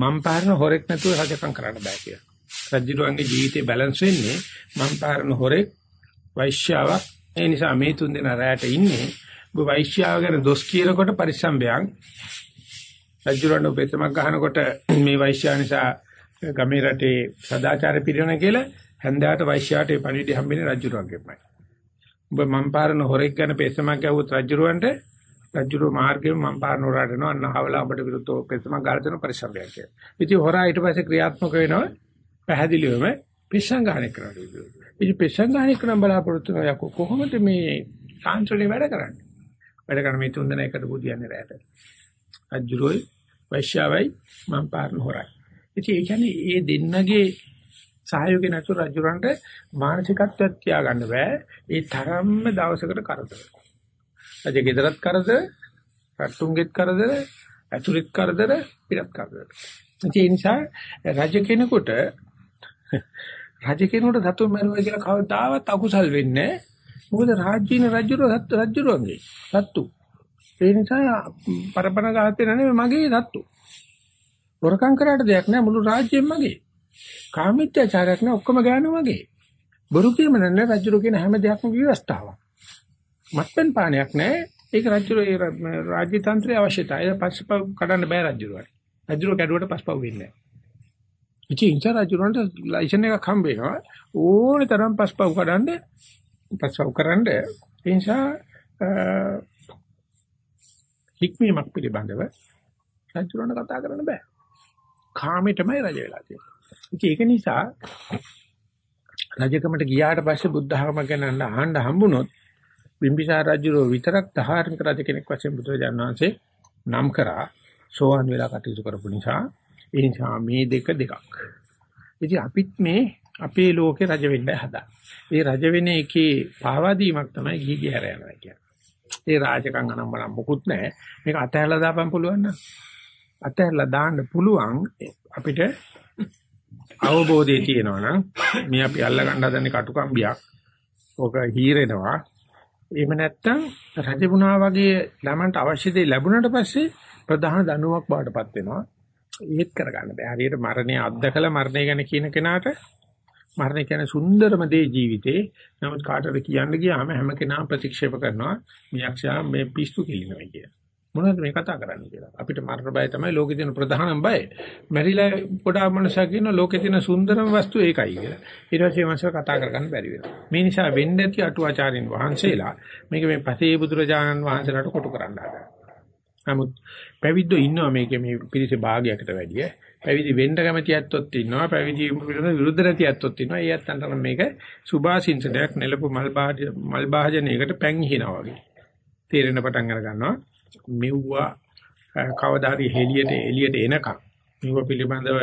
මම් පාරන හොරෙක් නැතුව රජකම් කරන්න බෑ කියලා. රජුරුවන්ගේ ජීවිතේ බැලන්ස් වෙන්නේ මම් පාරන හොරෙක් වෛශ්‍යාවක් ඒ නිසා මේ තුන් දෙනා රැයට ඉන්නේ ඔබ වෛශ්‍යාව ගැන දොස් කියනකොට පරිස්සම්බයන් රජුරණ උපේතමක් ගහනකොට මේ වෛශ්‍යා නිසා ගමේ රටේ සදාචාර පිළිවෙන කියලා හැන්දාට වෛශ්‍යාට ඒ පණිවිඩය හම්බෙන්නේ රජුරවන්ගෙමයි. ඔබ මම් පාරන හොරෙක් ගැන පෙස්සමක් ගැවුවොත් රජුරවන්ට රජුරෝ මාර්ගෙම මම් පාරන හොරාට යනවා අන්න හවලා අපිට විරුද්ධව පෙස්සමක් ගාලා දෙන පරිසම්පයක් කියලා. ඉතින් හොරා ඊට පස්සේ ක්‍රියාත්මක වෙනවා පැහැදිලිවම පිස්සන් ගහණය කරනවා. ඉතින් පිස්සන් ගහණය කරන බලාපොරොත්තු වෙන යකෝ කොහොමද මේ සාන්ත්‍රණේ වැඩ කරන්නේ? වැඩ කරන මේ තුන් දෙනා එකට බුදියන්නේ රැට. රජුරෝයි වෛශ්‍යාවයි මම් පාරන හොරයි. ඉතින් ඒ කියන්නේ මේ දෙන්නගේ සහයෝගය නැතුව රජුරන්ට මානසිකත්වයක් තියාගන්න බෑ. ඒ තරම්ම දවසකට කරදර. රජ ගෙදරත් කරදර, රටුන්ගෙත් කරදර, ඇතුළෙත් කරදර, පිටත් කරදර. ඒ නිසා රජ කෙනෙකුට රජ කෙනෙකුට සතුන් මරුවා කියලා කවදාවත් අකුසල් වෙන්නේ මොකද රාජ්‍යන රජුර සත්තු රජුරන්ගේ සත්තු. ඒ නිසා පරපණ ගහත්තේ නැනේ මගේ සත්තු. වරකම් කරාට දෙයක් නෑ මුළු රාජ්‍යෙම මගේ. කාමීත්‍යචාරයක් නෑ ඔක්කොම ගෑනු මගේ. බොරු කීම නෑ රජුරු කියන හැම දෙයක්ම විවස්ථාවක්. මත්පැන් පානයක් නෑ ඒක රජුරු ඒ රාජ්‍ය තන්ත්‍රයේ අවශ්‍යතාවය පස්පව කඩන්න බෑ රජුරුවට. රජුරු කැඩුවට පස්පව වෙන්නේ නෑ. ඉතින් ඉන්ච රජුරන්ට ලයිසන් එකක් හම්බ වෙනවා ඕනේ තරම් පස්පව කඩන්න පස්පව කරන්න ඒ නිසා හික්මීමක් පිළිබඳව රජුරන්ට කතා කරන්න බෑ. කාමයටමයි රජ වෙලා තියෙන්නේ. ඒක නිසා රජකමට ගියාට පස්සේ බුද්ධ ධර්ම ගැන අහන්න හම්බුනොත් බිම්බිසාර රජුරෝ විතරක් ධාර්මික රජ කෙනෙක් වශයෙන් බුදුරජාණන් වහන්සේ නම් කරා සෝවන් වෙලා කටයුතු කරපු නිසා ඒ නිසා මේ දෙක දෙකක්. ඉතින් අපිත් මේ අපේ ලෝකේ රජ වෙන්න හදා. ඒ රජ වෙන එකේ පාවාදීමක් තමයි ගිහි ගිහර යනවා කියන්නේ. ඒ රාජකම් අනම්මනම් මොකුත් නැහැ. මේක අතහැරලා දාපන් පුළුවන් නම්. අතහැරලා දාන්න පුළුවන් අපිට අවබෝධය තියෙනවා නම් මේ අපි අල්ල ගන්න හදන්නේ කටුකම්බියක්. ඕක හීරෙනවා. එහෙම නැත්තම් රජුණා වගේ ළමන්ට අවශ්‍ය දේ ලැබුණාට පස්සේ ප්‍රධාන දනුවක් බාටපත් වෙනවා. ඒත් කරගන්න බෑ. හරියට මරණය අත්දකලා මරණය ගැන කියන කෙනාට මරණය කියන්නේ සුන්දරම දේ ජීවිතේ. නමුත් කාටද කියන්න ගියාම හැම කෙනාම ප්‍රතික්ෂේප කරනවා. මියක්ෂා මේ පිස්සු කෙලිනවා කියලා. මොනවද මේ කතා කරන්නේ කියලා. අපිට මරණ බය තමයි ලෝකේ තියෙන ප්‍රධානම බය. මැරිලා පොඩා මනුස්සයා කියන ලෝකේ තියෙන සුන්දරම වස්තුව ඒකයි කියලා. ඊට පස්සේ මනුස්සයා කතා කරගන්න බැරි වෙනවා. මේ නිසා වෙන්න ඇති අටුවාචාරින් වහන්සේලා මේක මේ පසේ බුදුරජාණන් වහන්සේලාට කොටු කරන්න හදනවා. නමුත් පැවිද්දෝ ඉන්නවා මේකේ මේ පිරිසේ භාගයකට වැඩිය. පැවිදි වෙන්න කැමති ඇත්තොත් ඉන්නවා. පැවිදි විරුද්ධ නැති ඇත්තොත් ඉන්නවා. ඒ ඇත්තන්ට මේක සුභාසින්සනයක් නෙලපු මල් මල් භාජනයකට පැන් හිනවා වගේ. තේරෙන පටන් අර ගන්නවා. මෙව්වා කවදා හරි හෙලියට එළියට එනකම් මෙව පිළිබඳව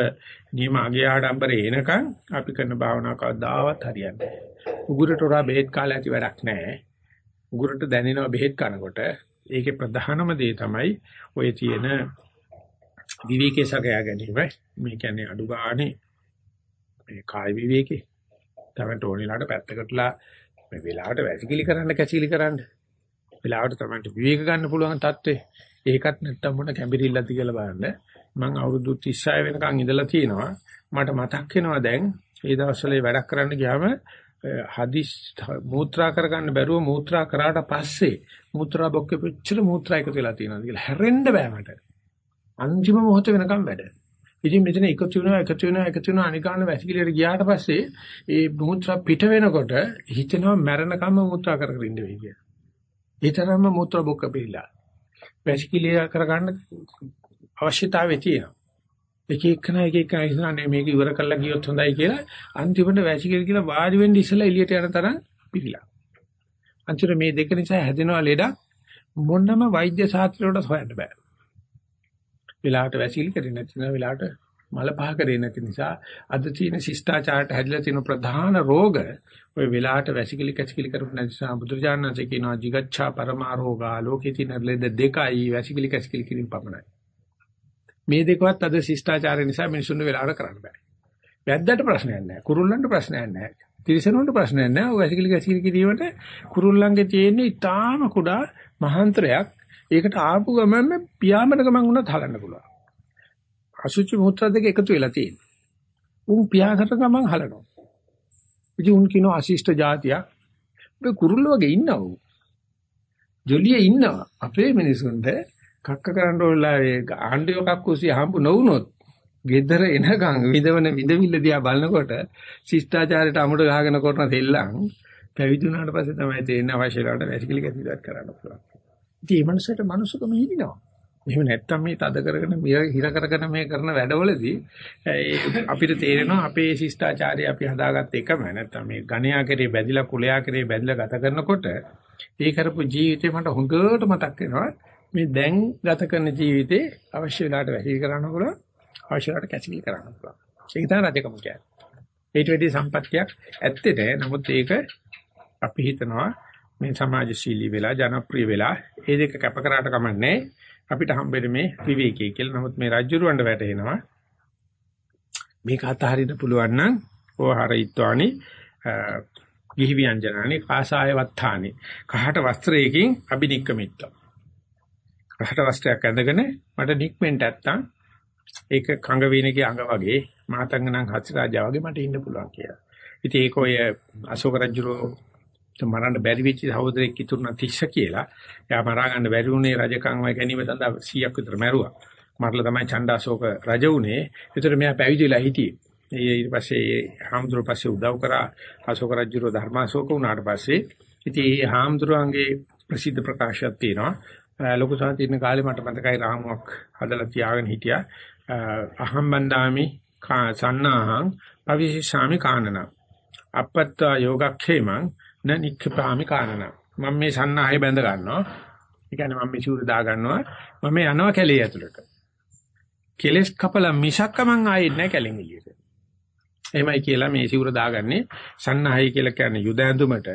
නියම අගය ආඩම්බරේ එනකම් අපි කරන භාවනාව කවදාවත් හරියන්නේ නැහැ. උගුරට උරා බෙහෙත් කාලා ඇති වැඩක් නැහැ. උගුරට දැනෙනවා බෙහෙත් කනකොට ඒකේ ප්‍රධානම දේ තමයි ඔය තියෙන විවේකයේ සගය ගැනීම. මේ කියන්නේ අඩු ගානේ මේ කාය විවේකේ තමයි ටෝනිලාට පැත්තකටලා මේ වෙලාවට වැසිකිලි කරන්න කැසිලි කරන්න වෙලාවට තමයි විවේක ගන්න පුළුවන් තත්ත්වේ. ඒකත් නැත්තම් මොන කැඹිරිල්ලද කියලා බලන්න. මම අවුරුදු 36 වෙනකන් ඉඳලා තියෙනවා. මට මතක් වෙනවා දැන් ඒ දවස්වල වැඩක් කරන්න ගියාම හදිස් මූත්‍රා කරගන්න බැරුව මූත්‍රා කරාට පස්සේ මූත්‍රා බොක්කේ පිටචර මූත්‍රා එකතු වෙලා තියෙනවා කියලා හැරෙන්න බෑ මට. අන්තිම මොහොත වෙනකම් වැඩ. ඉතින් මෙතන එකතු වෙනවා එකතු වෙනවා එකතු වෙනවා අනිකාන වැසිකිලියට ගියාට පස්සේ ඒ මූත්‍රා පිට වෙනකොට හිතෙනවා මැරෙනකම්ම මූත්‍රා කර කර ඉන්න වෙයි කියලා. ඒ තරම්ම මූත්‍රා බොක්ක පිළිලා. වැසිකිලිය කරගන්න අවශ්‍යතාවය තියෙනවා. එක එකන එක එක ඉස්සරහනේ මේක ඉවර කරලා ගියොත් හොඳයි කියලා අන්තිමට වැසිකිලි කියලා වාඩි වෙන්න ඉස්සලා එළියට යන තරම් පිළිලා. අන්තිමට මේ දෙක නිසා හැදෙනවා ලෙඩක් මොනම වෛද්‍ය ශාස්ත්‍රයකට හොයන්න බෑ. වෙලාවට වැසිලි කරේ නැති නිසා වෙලාවට මල පහ කරේ නැති නිසා අද තියෙන ශිෂ්ටාචාරයට හැදිලා තියෙන ප්‍රධාන රෝග ඔය වෙලාවට වැසිකිලි කැසිකිලි කරපු නැති නිසා බුදුරජාණන්සේ කියනවා jigaccha paramarෝගා ලෝකේ තියෙන ලෙඩ දෙකයි වැසිකිලි කැසිකිලි කිරීම පමණයි. මේ දෙකවත් අද ශිෂ්ටාචාරය නිසා මිනිසුන්ට වෙලාවට කරන්න බෑ. වැද්දට ප්‍රශ්නයක් නැහැ. කුරුල්ලන්ට ප්‍රශ්නයක් නැහැ. තිරිසනුන්ට ප්‍රශ්නයක් නැහැ. ඔය වැසිකිලි කැසිකිලි කිරීමට කුරුල්ලන්ගේ තියෙන ඉතාම කුඩා මහාන්තරයක්. ඒකට ආපු ගමන් පියාඹන ගමන් උනත් හලන්න පුළුවන්. අසුචි මුත්‍රා දෙක එකතු වෙලා තියෙනවා. උන් පියාකට ගමන් හලනවා. ඉතින් උන් කියනවා අශිෂ්ට జాතියක්. ඔබ කුරුල්ල වගේ ඉන්නව. ජොලියේ ඉන්නවා. අපේ මිනිසුන්ට කක්ක කරන්න ඕනලා ඒ ආණ්ඩිය කක්කුසිය හම්බ නොවුනොත් ගෙදර එනකන් විදවන විදවිල්ල දිහා බලනකොට ශිෂ්ටාචාරයට අමුඩ ගහගෙන කරන තෙල්ලන් පැවිදි වුණාට පස්සේ තමයි තේරෙන අවශ්‍ය වෙලාවට වැසිකිලි කැසිලක් කරන්න පුළුවන්. ඉතින් මේ මනුස්සයට මනුස්සකම හිිනවා. එහෙම නැත්තම් මේ තද කරගෙන හිර කරගෙන මේ කරන වැඩවලදී අපිට තේරෙනවා අපේ ශිෂ්ටාචාරය අපි හදාගත්ත එකම නැත්තම් මේ ගණයා කරේ බැඳිලා කුලයා කරේ බැඳිලා ගත කරනකොට ඒ කරපු ජීවිතේ මට හොඟට මතක් වෙනවා. මේ දැන් ගත කරන ජීවිතේ අවශ්‍ය වෙලාවට වැහිල් කරන්න පුළුවන් අවශ්‍ය වෙලාවට කැසිකිලි කරන්න පුළුවන්. ඒක තමයි රජකම කියන්නේ. ඊට වැඩි සම්පත්තියක් ඇත්තේ නැහැ. නමුත් ඒක අපි හිතනවා මේ සමාජශීලී වෙලා ජනප්‍රිය වෙලා ඒ දෙක කැප කරාට කමන්නේ අපිට හම්බෙන්නේ මේ විවේකී කියලා. නමුත් මේ රජ්ජුරුවන්ට වැටෙනවා මේක අතහරින්න පුළුවන් නම් ඕහරිත්වානි ගිහි ව්‍යංජනානි කාසාය වත්තානි කහට වස්ත්‍රයකින් අබිනික්කමිත්ත. කහට වස්ත්‍රයක් ඇඳගෙන මට නික්මෙන්ට නැත්තම් ඒක කංග වීනගේ අඟ වගේ මාතංගනම් හත්සි රාජා වගේ මට ඉන්න පුළුවන් කියලා. ඉතින් ඒක ඔය අශෝක රජුරෝ මරන්න බැරි වෙච්ච සහෝදරෙක් ඉතුරුනා තිස්ස කියලා. එයා මරා ගන්න බැරි වුණේ රජකම් වයි ගැනීම සඳහා 100ක් විතර මැරුවා. මරලා තමයි චණ්ඩාශෝක රජ වුණේ. ඒතර මෙයා පැවිදිලා හිටියේ. ඒ ඊට පස්සේ හාමුදුරුව පස්සේ උදව් කරා අශෝක රජුරෝ ධර්මාශෝක වුණාට පස්සේ ඉතින් මේ හාමුදුරුවන්ගේ ප්‍රසිද්ධ ප්‍රකාශයක් තියෙනවා. ලොකු සාහිත්‍යන කාලේ මට මතකයි රාමුවක් හදලා තියාගෙන හිටියා. අහම් බන්දාමි සන්නාහං පවිශාමි කානන. අපත්තා යෝගක්ඛේමං න නික්ඛපාමි කානන. මම මේ සන්නාහය බැඳ ගන්නවා. ඒ කියන්නේ මම මේ සිවුර දා ගන්නවා. මම යනවා කැලේ ඇතුළට. කෙලස් කපලා මිසක්ක මං ආයේ නැහැ කැලෙන් එළියට. එහෙමයි කියලා මේ සිවුර දාගන්නේ. සන්නාහය කියලා කියන්නේ යුද ඇඳුමට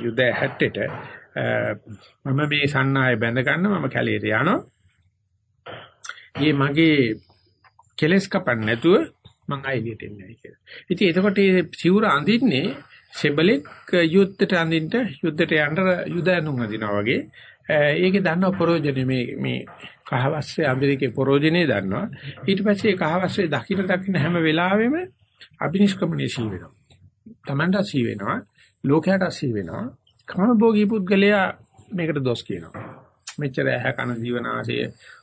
යුද හැට්ටෙට මම මේ සන්නාහය බැඳ ගන්න මම කැලේට යනවා. මේ මගේ කෙලස් කපන්න නැතුව මං ආයෙත් එන්නේ නැහැ කියලා. ඉතින් එතකොට මේ සිවුර අඳින්නේ සෙබලෙක් යුද්ධයට අඳින්න යුද්ධයට යන්න යුද ඇඳුම් අඳිනවා වගේ. ඒකේ දන්නව ප්‍රෝජනේ මේ මේ කහවස්සේ අඳිනකේ ප්‍රෝජනේ දන්නවා. ඊට පස්සේ කහවස්සේ දකින්න දකින්න හැම වෙලාවෙම අබිනිෂ්ක්‍මණය සී වෙනවා. Tamanda සී වෙනවා. ලෝකයට සී වෙනවා. කාමභෝගී පුද්ගලයා මේකට දොස් කියනවා. මෙච්චර ඇහ කන ජීවනාශය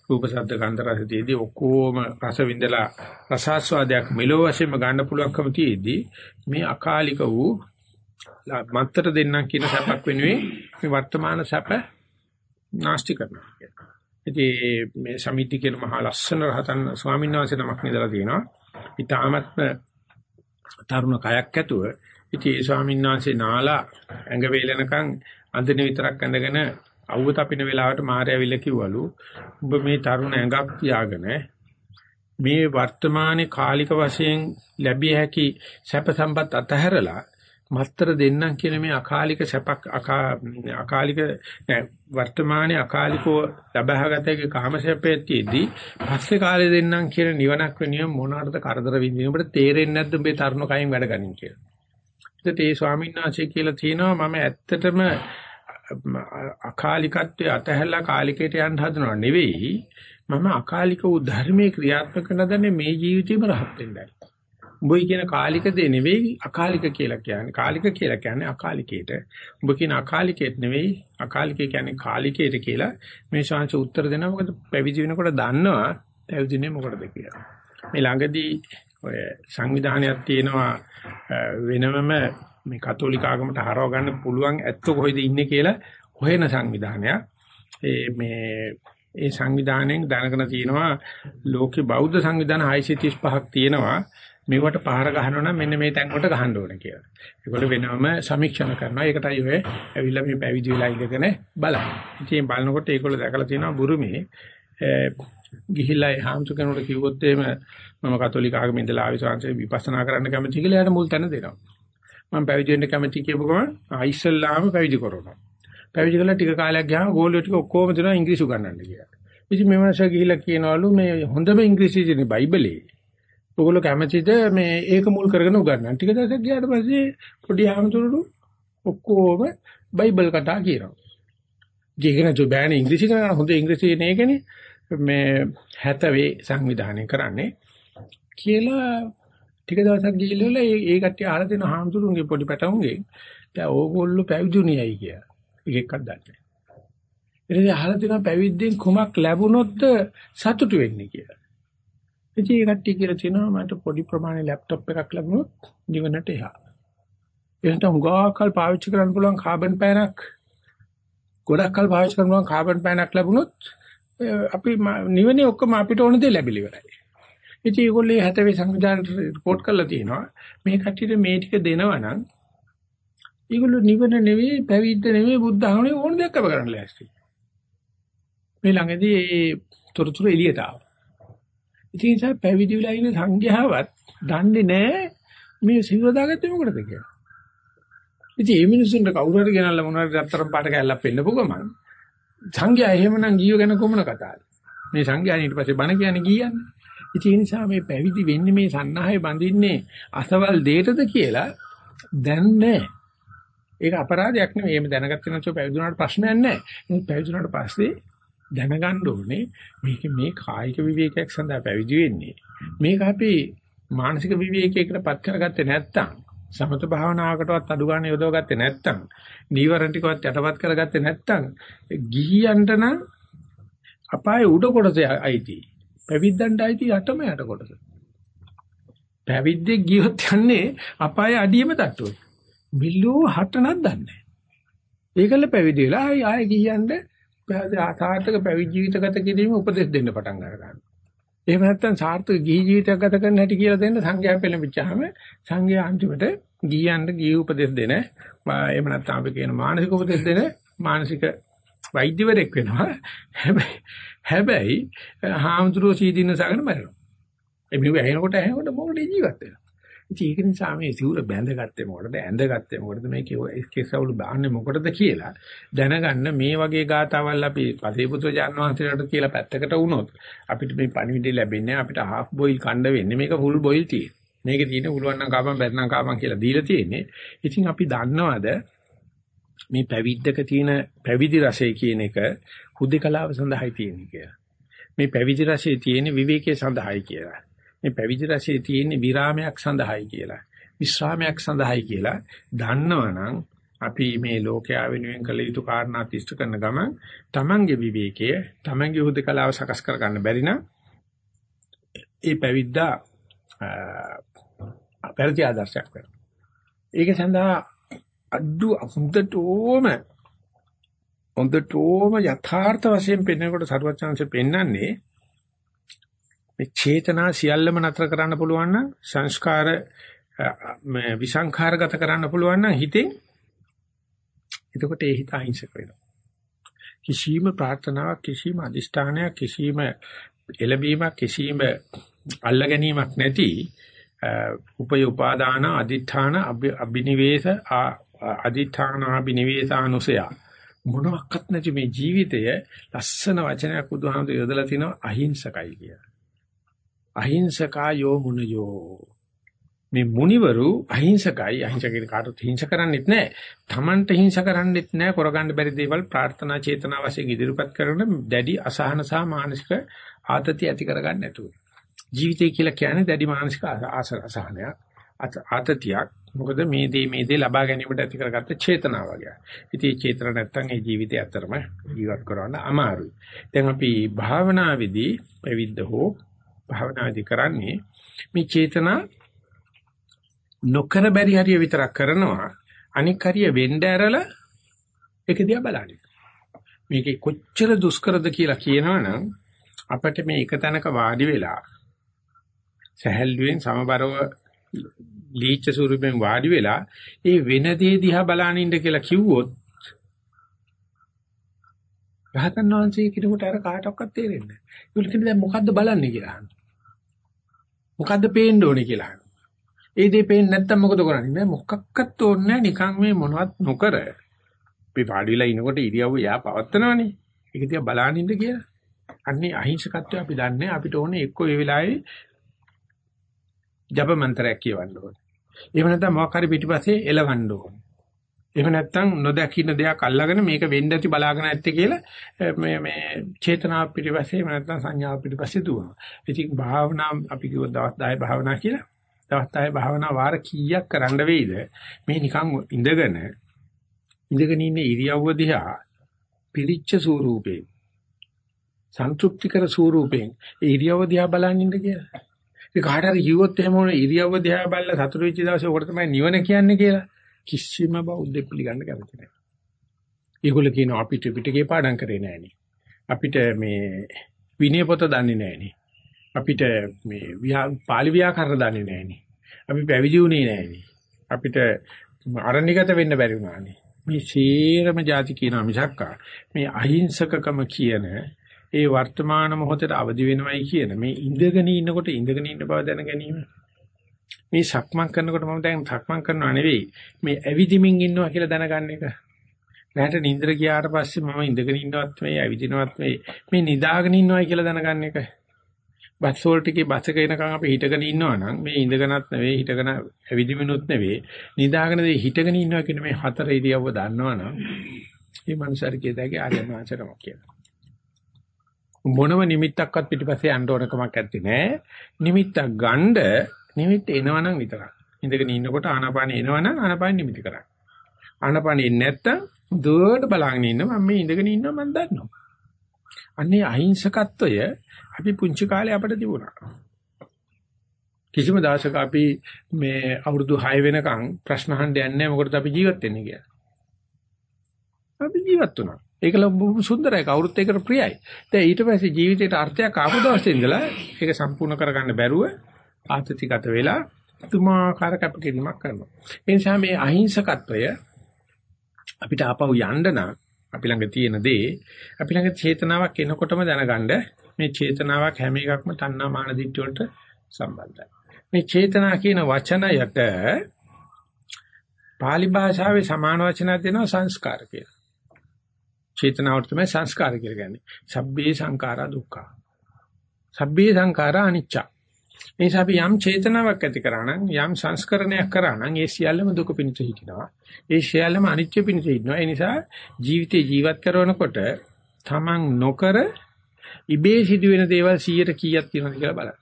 රූප ශබ්ද ගන්ධ රස තියදී ඔක්කොම රස විඳලා රසාස්වාදයක් මෙලෝ වශයෙන්ම ගන්න පුළුවන්කම තියේදී මේ අකාලික වූ මත්තර දෙන්නම් කියන සැපක් වෙනුවෙන් මේ වර්තමාන සැප නාස්ති කරනවා කියනවා. ඉතින් මේ සමිති කියන මහා ලස්සන රහතන් ස්වාමීන් වහන්සේ නමක් ඉඳලා තියෙනවා. ඊටාමත්ම තරුණ කයක් ඇතුව ඉතින් ඒ ස්වාමීන් වහන්සේ නාලා ඇඟ වේලනකන් අඳින විතරක් ඇඳගෙන අවුව තපින වෙලාවට මාර්යාවිල්ල කිව්වලු ඔබ මේ තරුණ ඇඟක් තියාගෙන මේ වර්තමානයේ කාලික වශයෙන් ලැබිය හැකි සැප සම්පත් අතහැරලා මත්තර දෙන්නම් කියන මේ අකාලික සැපක් අකාලික වර්තමානයේ අකාලිකව ලබාගතේ කාම සැපයේදී පස්සේ කාලේ දෙන්නම් කියන නිවනක් වෙනියම මොනවාටද කරදර විඳින ඔබට තේරෙන්නේ නැද්ද මේ තරුණ කයින් වැඩ ගනින් කියලා. ඒත් ඒ ස්වාමීන් වහන්සේ කියලා තියෙනවා මම ඇත්තටම අකාලිකත්වයේ අතහැරලා කාලිකයට යන්න හදනව නෙවෙයි මම අකාලික වූ ධර්මයේ ක්‍රියාත්මක කරන මේ ජීවිතේම රහත් වෙන්නයි. උඹයි කියන කාලික දේ නෙවෙයි අකාලික කියලා කියන්නේ. කාලික කියලා කියන්නේ අකාලිකයට. උඹ කියන අකාලිකයට නෙවෙයි අකාලිකේ කියන්නේ කාලිකයට කියලා මේ ශාංශ උත්තර දෙනවා. මොකද පැවිදි වෙනකොට දන්නවා පැවිදිනේ මොකටද කියලා. මේ ළඟදී ඔය සංවිධානයක් තියෙනවා වෙනමම මේ කතෝලික ආගමට හරව ගන්න පුළුවන් ඇත්ත කොහෙද ඉන්නේ කියලා හොයන සංවිධානයක්. ඒ මේ ඒ සංවිධානයෙන් දැනගෙන තියෙනවා ලෝකේ බෞද්ධ සංවිධාන 635ක් තියෙනවා මේවට පහර ගහනවා නම් මෙන්න මේ තැන් වලට ගහන්න ඕනේ කියලා. ඒගොල්ලෝ වෙනම සමීක්ෂණ කරනවා. ඒකටයි ඔය ඇවිල්ලා මේ පැවිදි වෙලා ඉඳගෙන බලන්නේ. ඉතින් බලනකොට ඒගොල්ලෝ දැකලා තියෙනවා බුරුමේ ගිහිල්ලා ඒ හාමුදුර කෙනෙකුට කිව්වොත් එහෙම මම කතෝලික ආගමේ ඉඳලා ආවි සංසය විපස්සනා කරන්න කැමති කියලා එයාට මුල් තැන දෙනවා. මම පැවිදි වෙන්න කැමති කියපු ගමන් ඉස්සල්ලාම පැවිදි කරනවා. පැවිදි කළා ටික කාලයක් ගියාම ගෝලියෝ ටික ඔක්කොම දෙනවා ඉංග්‍රීසි උගන්වන්න කියලා. ඉතින් මේ මනස ගිහිල්ලා කියනවලු මේ හොඳම ඉංග්‍රීසි තියෙන බයිබලේ. ඔයගොල්ලෝ කැමතිද මේ ඒක මුල් කරගෙන උගන්වන්න. ටික දවසක් ගියාට පස්සේ පොඩි ආමතුරු ඔක්කොම බයිබල් කතා කියනවා. ජීගෙන ජෝ බෑනේ ඉංග්‍රීසි කරන හොඳ ඉංග්‍රීසි නේකනේ මේ 70 සංවිධානය කරන්නේ කියලා ටික දවසක් ගිහිල්ලා ඒ කට්ටිය අහලා දෙන හාමුදුරුවන්ගේ පොඩි පැටවුන්ගේ දැන් ඕගොල්ලෝ පැවිදුණියයි කියලා. එකෙක්වත් දන්නේ නැහැ. ඊට අහලා දෙන පැවිද්දෙන් කුමක් ලැබුණොත්ද සතුටු වෙන්නේ කියලා. ඉතින් ඒ කට්ටිය කියලා තියෙනවා මට පොඩි ප්‍රමාණයේ ලැප්ටොප් එකක් ලැබුණොත් නිවනට එහා. එහෙනම් උගාකල් පාවිච්චි කරන්න පුළුවන් කාබන් පෑනක් ගොඩක් කල් පාවිච්චි කරන ගමන් කාබන් පෑනක් ලැබුණොත් අපි නිවනේ ඔක්කොම අපිට ඕන දේ ලැබිලි ඉවරයි. ඉතින් ඒගොල්ලෝ 70 සංවිධානයට report කරලා තියෙනවා මේ කට්ටියට මේ ටික දෙනවා නම් ඒගොල්ලෝ නිවන නෙවෙයි පැවිද්ද නෙවෙයි බුද්ධ ආගමනේ ඕන දෙයක් අප කරන්න ලෑස්ති. මේ ළඟදී ඒ තොරතුරු එළියට ආවා. ඉතින් ඒ නිසා පැවිදි වෙලා ඉන්න සංඝයාවත් දන්නේ නැහැ මේ සිවදාගත්තේ මොකටද කියලා. ඉතින් මේ මිනිස්සුන්ට කවුරු හරි ගෙනල්ලා මොනවාරි රත්තරන් පාට කැල්ලක් පෙන්නපු ගමන් සංඝයා එහෙමනම් ගියෝ ගැන කොමන කතාවද? මේ සංඝයා ඊට පස්සේ බණ කියන්නේ ගියන්නේ. ඉතින් ඒ නිසා මේ පැවිදි වෙන්නේ මේ සන්නාහය බඳින්නේ අසවල් දෙයටද කියලා දැන් නැහැ. ඒක අපරාධයක් නෙවෙයි. එහෙම දැනගත්තේ නැත්නම් පැවිදුනාට ප්‍රශ්නයක් නැහැ. මොකද පැවිදුනාට පස්සේ දැනගන්න ඕනේ මේක මේ කායික විවේකයක් සඳහා පැවිදි වෙන්නේ. මේක අපි මානසික විවේකයකටපත් කරගත්තේ නැත්නම් සමත භාවනාවකටවත් අඩු ගන්න යොදවගත්තේ නැත්නම් නීවරණ ටිකවත් යටපත් කරගත්තේ නැත්නම් ගිහියන්ට නම් අපායේ උඩ කොටසේ අයිති. පැවිද්දන්ට අයිති යටම යට කොටස. පැවිද්දෙක් ගියොත් යන්නේ අපායේ අඩියම තට්ටුවේ. බිල්ලෝ හටනක් දන්නේ. ඒකල පැවිදි වෙලා ආයෙ ආයෙ ගියන්ද සාර්ථක පැවිදි ජීවිත ගත කිරීම උපදෙස් දෙන්න පටන් ගන්නවා. එහෙම නැත්නම් සාර්ථක ගිහි ජීවිතයක් ගත කරන්න හැටි කියලා දෙන්න සංඝයා පෙළඹිච්චාම සංඝයා අන්තිමට ගියන්ට ගිහි උපදෙස් දෙන එහෙම නැත්නම් අපි කියන මානසික උපදෙස් දෙන මානසික වෛද්‍යවරයෙක් වෙනවා. හැබැයි හැබැයි හාමුදුරුවෝ සීදීන සාගන මරනවා. ඒ මෙව ඇහෙනකොට ඇහෙනකොට මොකටද ජීවත් වෙනවා. ඉතින් ඒක නිසා මේ සිවුර බැඳගත්තේ මොකටද ඇඳගත්තේ මොකටද මේ කෙසවුළු බාන්නේ මොකටද කියලා දැනගන්න මේ වගේ ගාතාවල් අපි පදේපුත්‍ර ජානවහන්සේලාට කියලා පැත්තකට වුණොත් අපිට මේ පණිවිඩය ලැබෙන්නේ අපිට half boil කණ්ඩ වෙන්නේ මේක full boil තියෙන. මේකේ තියෙන උළුවන් නම් කාපම් බැත්නම් කාපම් කියලා දීලා තියෙන්නේ. ඉතින් අපි දන්නවද මේ පැවිද්දක තියෙන පැවිදි රසය කියන එක හුදේකලාව සඳහායි තියෙන්නේ කියලා. මේ පැවිදි රසයේ තියෙන විවේකයේ සඳහායි කියලා. මේ පැවිදි රසයේ තියෙන විරාමයක් සඳහායි කියලා. විශ්‍රාමයක් සඳහායි කියලා දන්නවනම් අපි මේ ලෝකයා වෙනුවෙන් කළ යුතු කාරණා තිස්ත කරන ගමන් තමන්ගේ විවේකය තමන්ගේ හුදකලාව සකස් කර ගන්න බැරි නම් ඒ පැවිද්දා අපරිදි ආදර්ශයක් වෙනවා. ඒක සඳහා අඩු හොඳටම හොඳටම යථාර්ථ වශයෙන් පෙන්වනකොට සරුවත් chance පෙන්වන්නේ මේ චේතනා සියල්ලම නතර කරන්න පුළුවන් නම් සංස්කාර මේ විසංඛාරගත කරන්න පුළුවන් නම් හිතෙන් එතකොට ඒ හිත අහිංසක වෙනවා. කිසිම ප්‍රාර්ථනාවක් කිසිම අදිෂ්ඨානයක් කිසිම එළඹීමක් කිසිම අල්ල ගැනීමක් නැති උපය උපාදාන අදිඨාන අබිනිවේෂ අදිඨානාබිනිවේෂානුසය මොනවත් නැති මේ ජීවිතය ලස්සන වචනයක් බුදුහාමුදුර යොදලා තිනවා අහිංසකයි කියලා. අහිංසකා යෝ මුනයෝ මේ මුනිවරු අහිංසකයි අහිංසක කියන කාටවත් හිංස කරන්නේත් නැහැ. Tamanට හිංස කරන්නේත් නැහැ. කරගන්න බැරි දේවල් ප්‍රාර්ථනා චේතනා වශයෙන් ඉදිරිපත් කරන දැඩි අසහන සහ මානසික ආතතිය ඇති කරගන්න නැතුව. ජීවිතය කියලා කියන්නේ දැඩි මානසික අසහනයක් ආතතියක්. මොකද මේ දේ මේ දේ ලබා ගැනීමට ඇති කරගත්ත චේතනාව වගේ. ඉතින් මේ චේතන නැත්තම් ඒ ජීවිතය ඇත්තරම ජීවත් කරවන්න අමාරුයි. දැන් අපි භාවනාවේදී පැවිද්ද හෝ භාවනාදි කරන්නේ මේ චේතනා නොකර බැරි හරිය විතරක් කරනවා. අනික් හරිය වෙන්න ඇරලා ඒක දිහා බලන්නේ. මේකේ කොච්චර දුෂ්කරද කියලා කියනවනම් අපිට මේ එක තැනක වාඩි වෙලා සැහැල්ලුවෙන් සමබරව ලීච්ඡ ස්වරූපයෙන් වාඩි වෙලා ඒ වෙන දේ දිහා බලන ඉන්න කියලා කිව්වොත් රහතන් වහන්සේ කෙනෙකුට අර කාටවත් තේරෙන්නේ නැහැ. ඒගොල්ලෝ කියන්නේ දැන් මොකද්ද බලන්නේ කියලා අහනවා. මොකද්ද පේන්න ඕනේ කියලා අහනවා. ඒ දේ පේන්නේ නැත්තම් මොකද කරන්නේ? නෑ මොකක්වත් ඕනේ නිකන් මේ මොනවත් නොකර. අපි වාඩිලා ඉනකොට ඉරියව්ව යා පවත්නවනේ. ඒක දිහා බලන් ඉන්න කියලා. අන්නේ අහිංසකත්වය අපි දන්නේ අපිට ඕනේ එක්ක ඒ වෙලාවේ ජප මන්ත්‍රයක් කියවන්න ඕනේ. එහෙම නැත්නම් මොකක් හරි පිටිපස්සේ එලවන්න ඕනේ. එහෙම නැත්නම් නොදකින්න දෙයක් අල්ලගෙන මේක වෙන්න ඇති බලාගෙන ඇත්තේ කියලා මේ මේ චේතනාව පිටිපස්සේ එහෙම නැත්නම් සංඥාව පිටිපස්සේ දුවනවා. ඉතින් භාවනා අපි කිව්ව දවස් 10 භාවනා කියලා. දවස් 10 භාවනා වාර කීයක් කරන්න වෙයිද? මේ නිකන් ඉඳගෙන ඉඳගෙන ඉන්න ඉරියව්ව දිහා පිරිච්ච ස්වරූපේ සන්තුෂ්ටිකර ස්වරූපෙන් ඉරියව්ව දිහා බලන් ඉන්න කියලා. ඒ කාට හරි කිව්වොත් එහෙම ඕන ඉරියව්ව දිහා බලලා සතුටු වෙච්ච දවසේ ඔකට තමයි නිවන කියන්නේ කියලා. කිසිම බෞද්ධ පිළිගන්න කැමති නැහැ. ඒගොල්ලෝ කියනවා අපිට පිටකේ පාඩම් කරේ නෑනේ. අපිට මේ විනය පොත දන්නේ නෑනේ. අපිට මේ පාලි ව්‍යාකරණ දන්නේ නෑනේ. අපි පැවිදි වුණේ නෑනේ. අපිට අරණිගත වෙන්න බැරි වුණානේ. මේ සීරම જાති කියන මිසක්කා මේ අහිංසකකම කියන ඒ වර්තමාන මොහොතේ අවදි වෙනවයි කියන මේ ඉඳගෙන ඉන්නකොට ඉඳගෙන ඉන්න බව දැන ගැනීම මේ සක්මන් කරනකොට මම දැන් සක්මන් කරනවා නෙවෙයි මේ ඇවිදිමින් ඉන්නවා කියලා දැනගන්න එක. රැට නින්දර ගියාට පස්සේ මම ඉඳගෙන ඉන්නවත් මේ ඇවිදිනවත් මේ මේ නිදාගෙන ඉන්නවයි කියලා දැනගන්න එක. බස් වලටකේ බස් එක එනකන් අපි හිටගෙන ඉන්නවා නම් මේ ඉඳගෙනත් නෙවෙයි හිටගෙන ඇවිදිමිනුත් නෙවෙයි නිදාගෙන දේ හිටගෙන ඉන්නවා කියන මේ හතර ඉරියව්ව දන්නවනම් මේ මනුස්සයර කියදාගේ ආර්යයන් වහන්සේටම කියනවා. මොනම නිමිත්තක්වත් පිටිපස්සේ යන්න ඕන කමක් නැත්තේ නෑ. නිමිත්තක් ගන්න නිමිත්ත එනවනම් විතරක්. ඉඳගෙන ඉන්නකොට ආනාපානෙ එනවනම් ආනාපානෙ නිමිති කරා. ආනාපානෙ එන්නේ නැත්තම් දුවට බලාගෙන ඉන්න මම මේ ඉඳගෙන ඉන්නවා මම දන්නවා. අන්නේ අහිංසකත්වය අපි පුංචි කාලේ අපිට තිබුණා. කිසිම දවසක අපි මේ අවුරුදු 6 වෙනකන් ප්‍රශ්න අහන්න යන්නේ නැහැ මොකටද අපි ජීවත් වෙන්නේ කියලා. අපි ජීවත් වුණා. ඒක ලොකු සුන්දරයි කවුරුත් ඒකට ප්‍රියයි. දැන් ඊට පස්සේ ජීවිතේට අර්ථයක් ආපු දවසේ ඉඳලා ඒක සම්පූර්ණ කරගන්න බැරුව ආතතිගත වෙලා තුමාකාර කැපකිරීමක් කරනවා. ඒ නිසා මේ අහිංසකත්වය අපිට ආපහු යන්න නම් අපි ළඟ තියෙන දේ අපි ළඟ චේතනාවක් එනකොටම දැනගන්න මේ චේතනාවක් හැම එකක්ම තණ්හා මාන දිට්ඨිය වලට සම්බන්ධයි. මේ චේතනා කියන වචනයට pāli භාෂාවේ සමාන වචනයක් දෙනවා සංස්කාර කියලා. චේතනාවට තමයි සංස්කාර කියලා කියන්නේ. සබ්බේ සංඛාරා දුක්ඛා. සබ්බේ සංඛාරා අනිච්චා. ඒ නිසා අපි යම් චේතනාවක් ඇති කරා නම් යම් සංස්කරණයක් කරා නම් ඒ සියල්ලම දුක පිණිස හිටිනවා. ඒ සියල්ලම අනිත්‍ය පිණිස හිටිනවා. ඒ නිසා ජීවිතේ ජීවත් කරනකොට තමන් නොකර ඉබේ සිදුවෙන දේවල් 100ට කීයක් තියෙනවද කියලා බලන්න.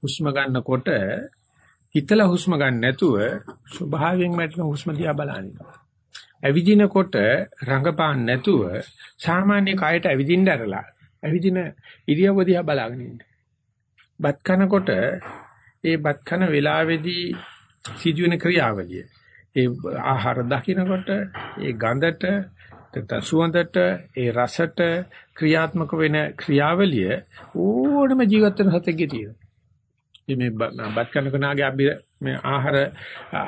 හුස්ම ගන්නකොට හිතලා හුස්ම ගන්න නැතුව ස්වභාවයෙන් වැටෙන හුස්ම දිහා බලන්න. ඇවිදිනකොට රඟපාන්න නැතුව සාමාන්‍ය කයට ඇවිදින්න ඇරලා ඇවිදින ඉරියව්ව දිහා බලාගෙන ඉන්න. බත් කනකොට ඒ බත් කන වේලාවේදී සිදුවෙන ක්‍රියාවලිය ඒ ආහාර දකින්නකොට ඒ ගඳට සුවඳට ඒ රසට ක්‍රියාත්මක වෙන ක්‍රියාවලිය ඕනම ජීවත් වෙන සතෙක්ගේ තියෙනවා. මේ බත් කන කෙනාගේ අභි මේ ආහාර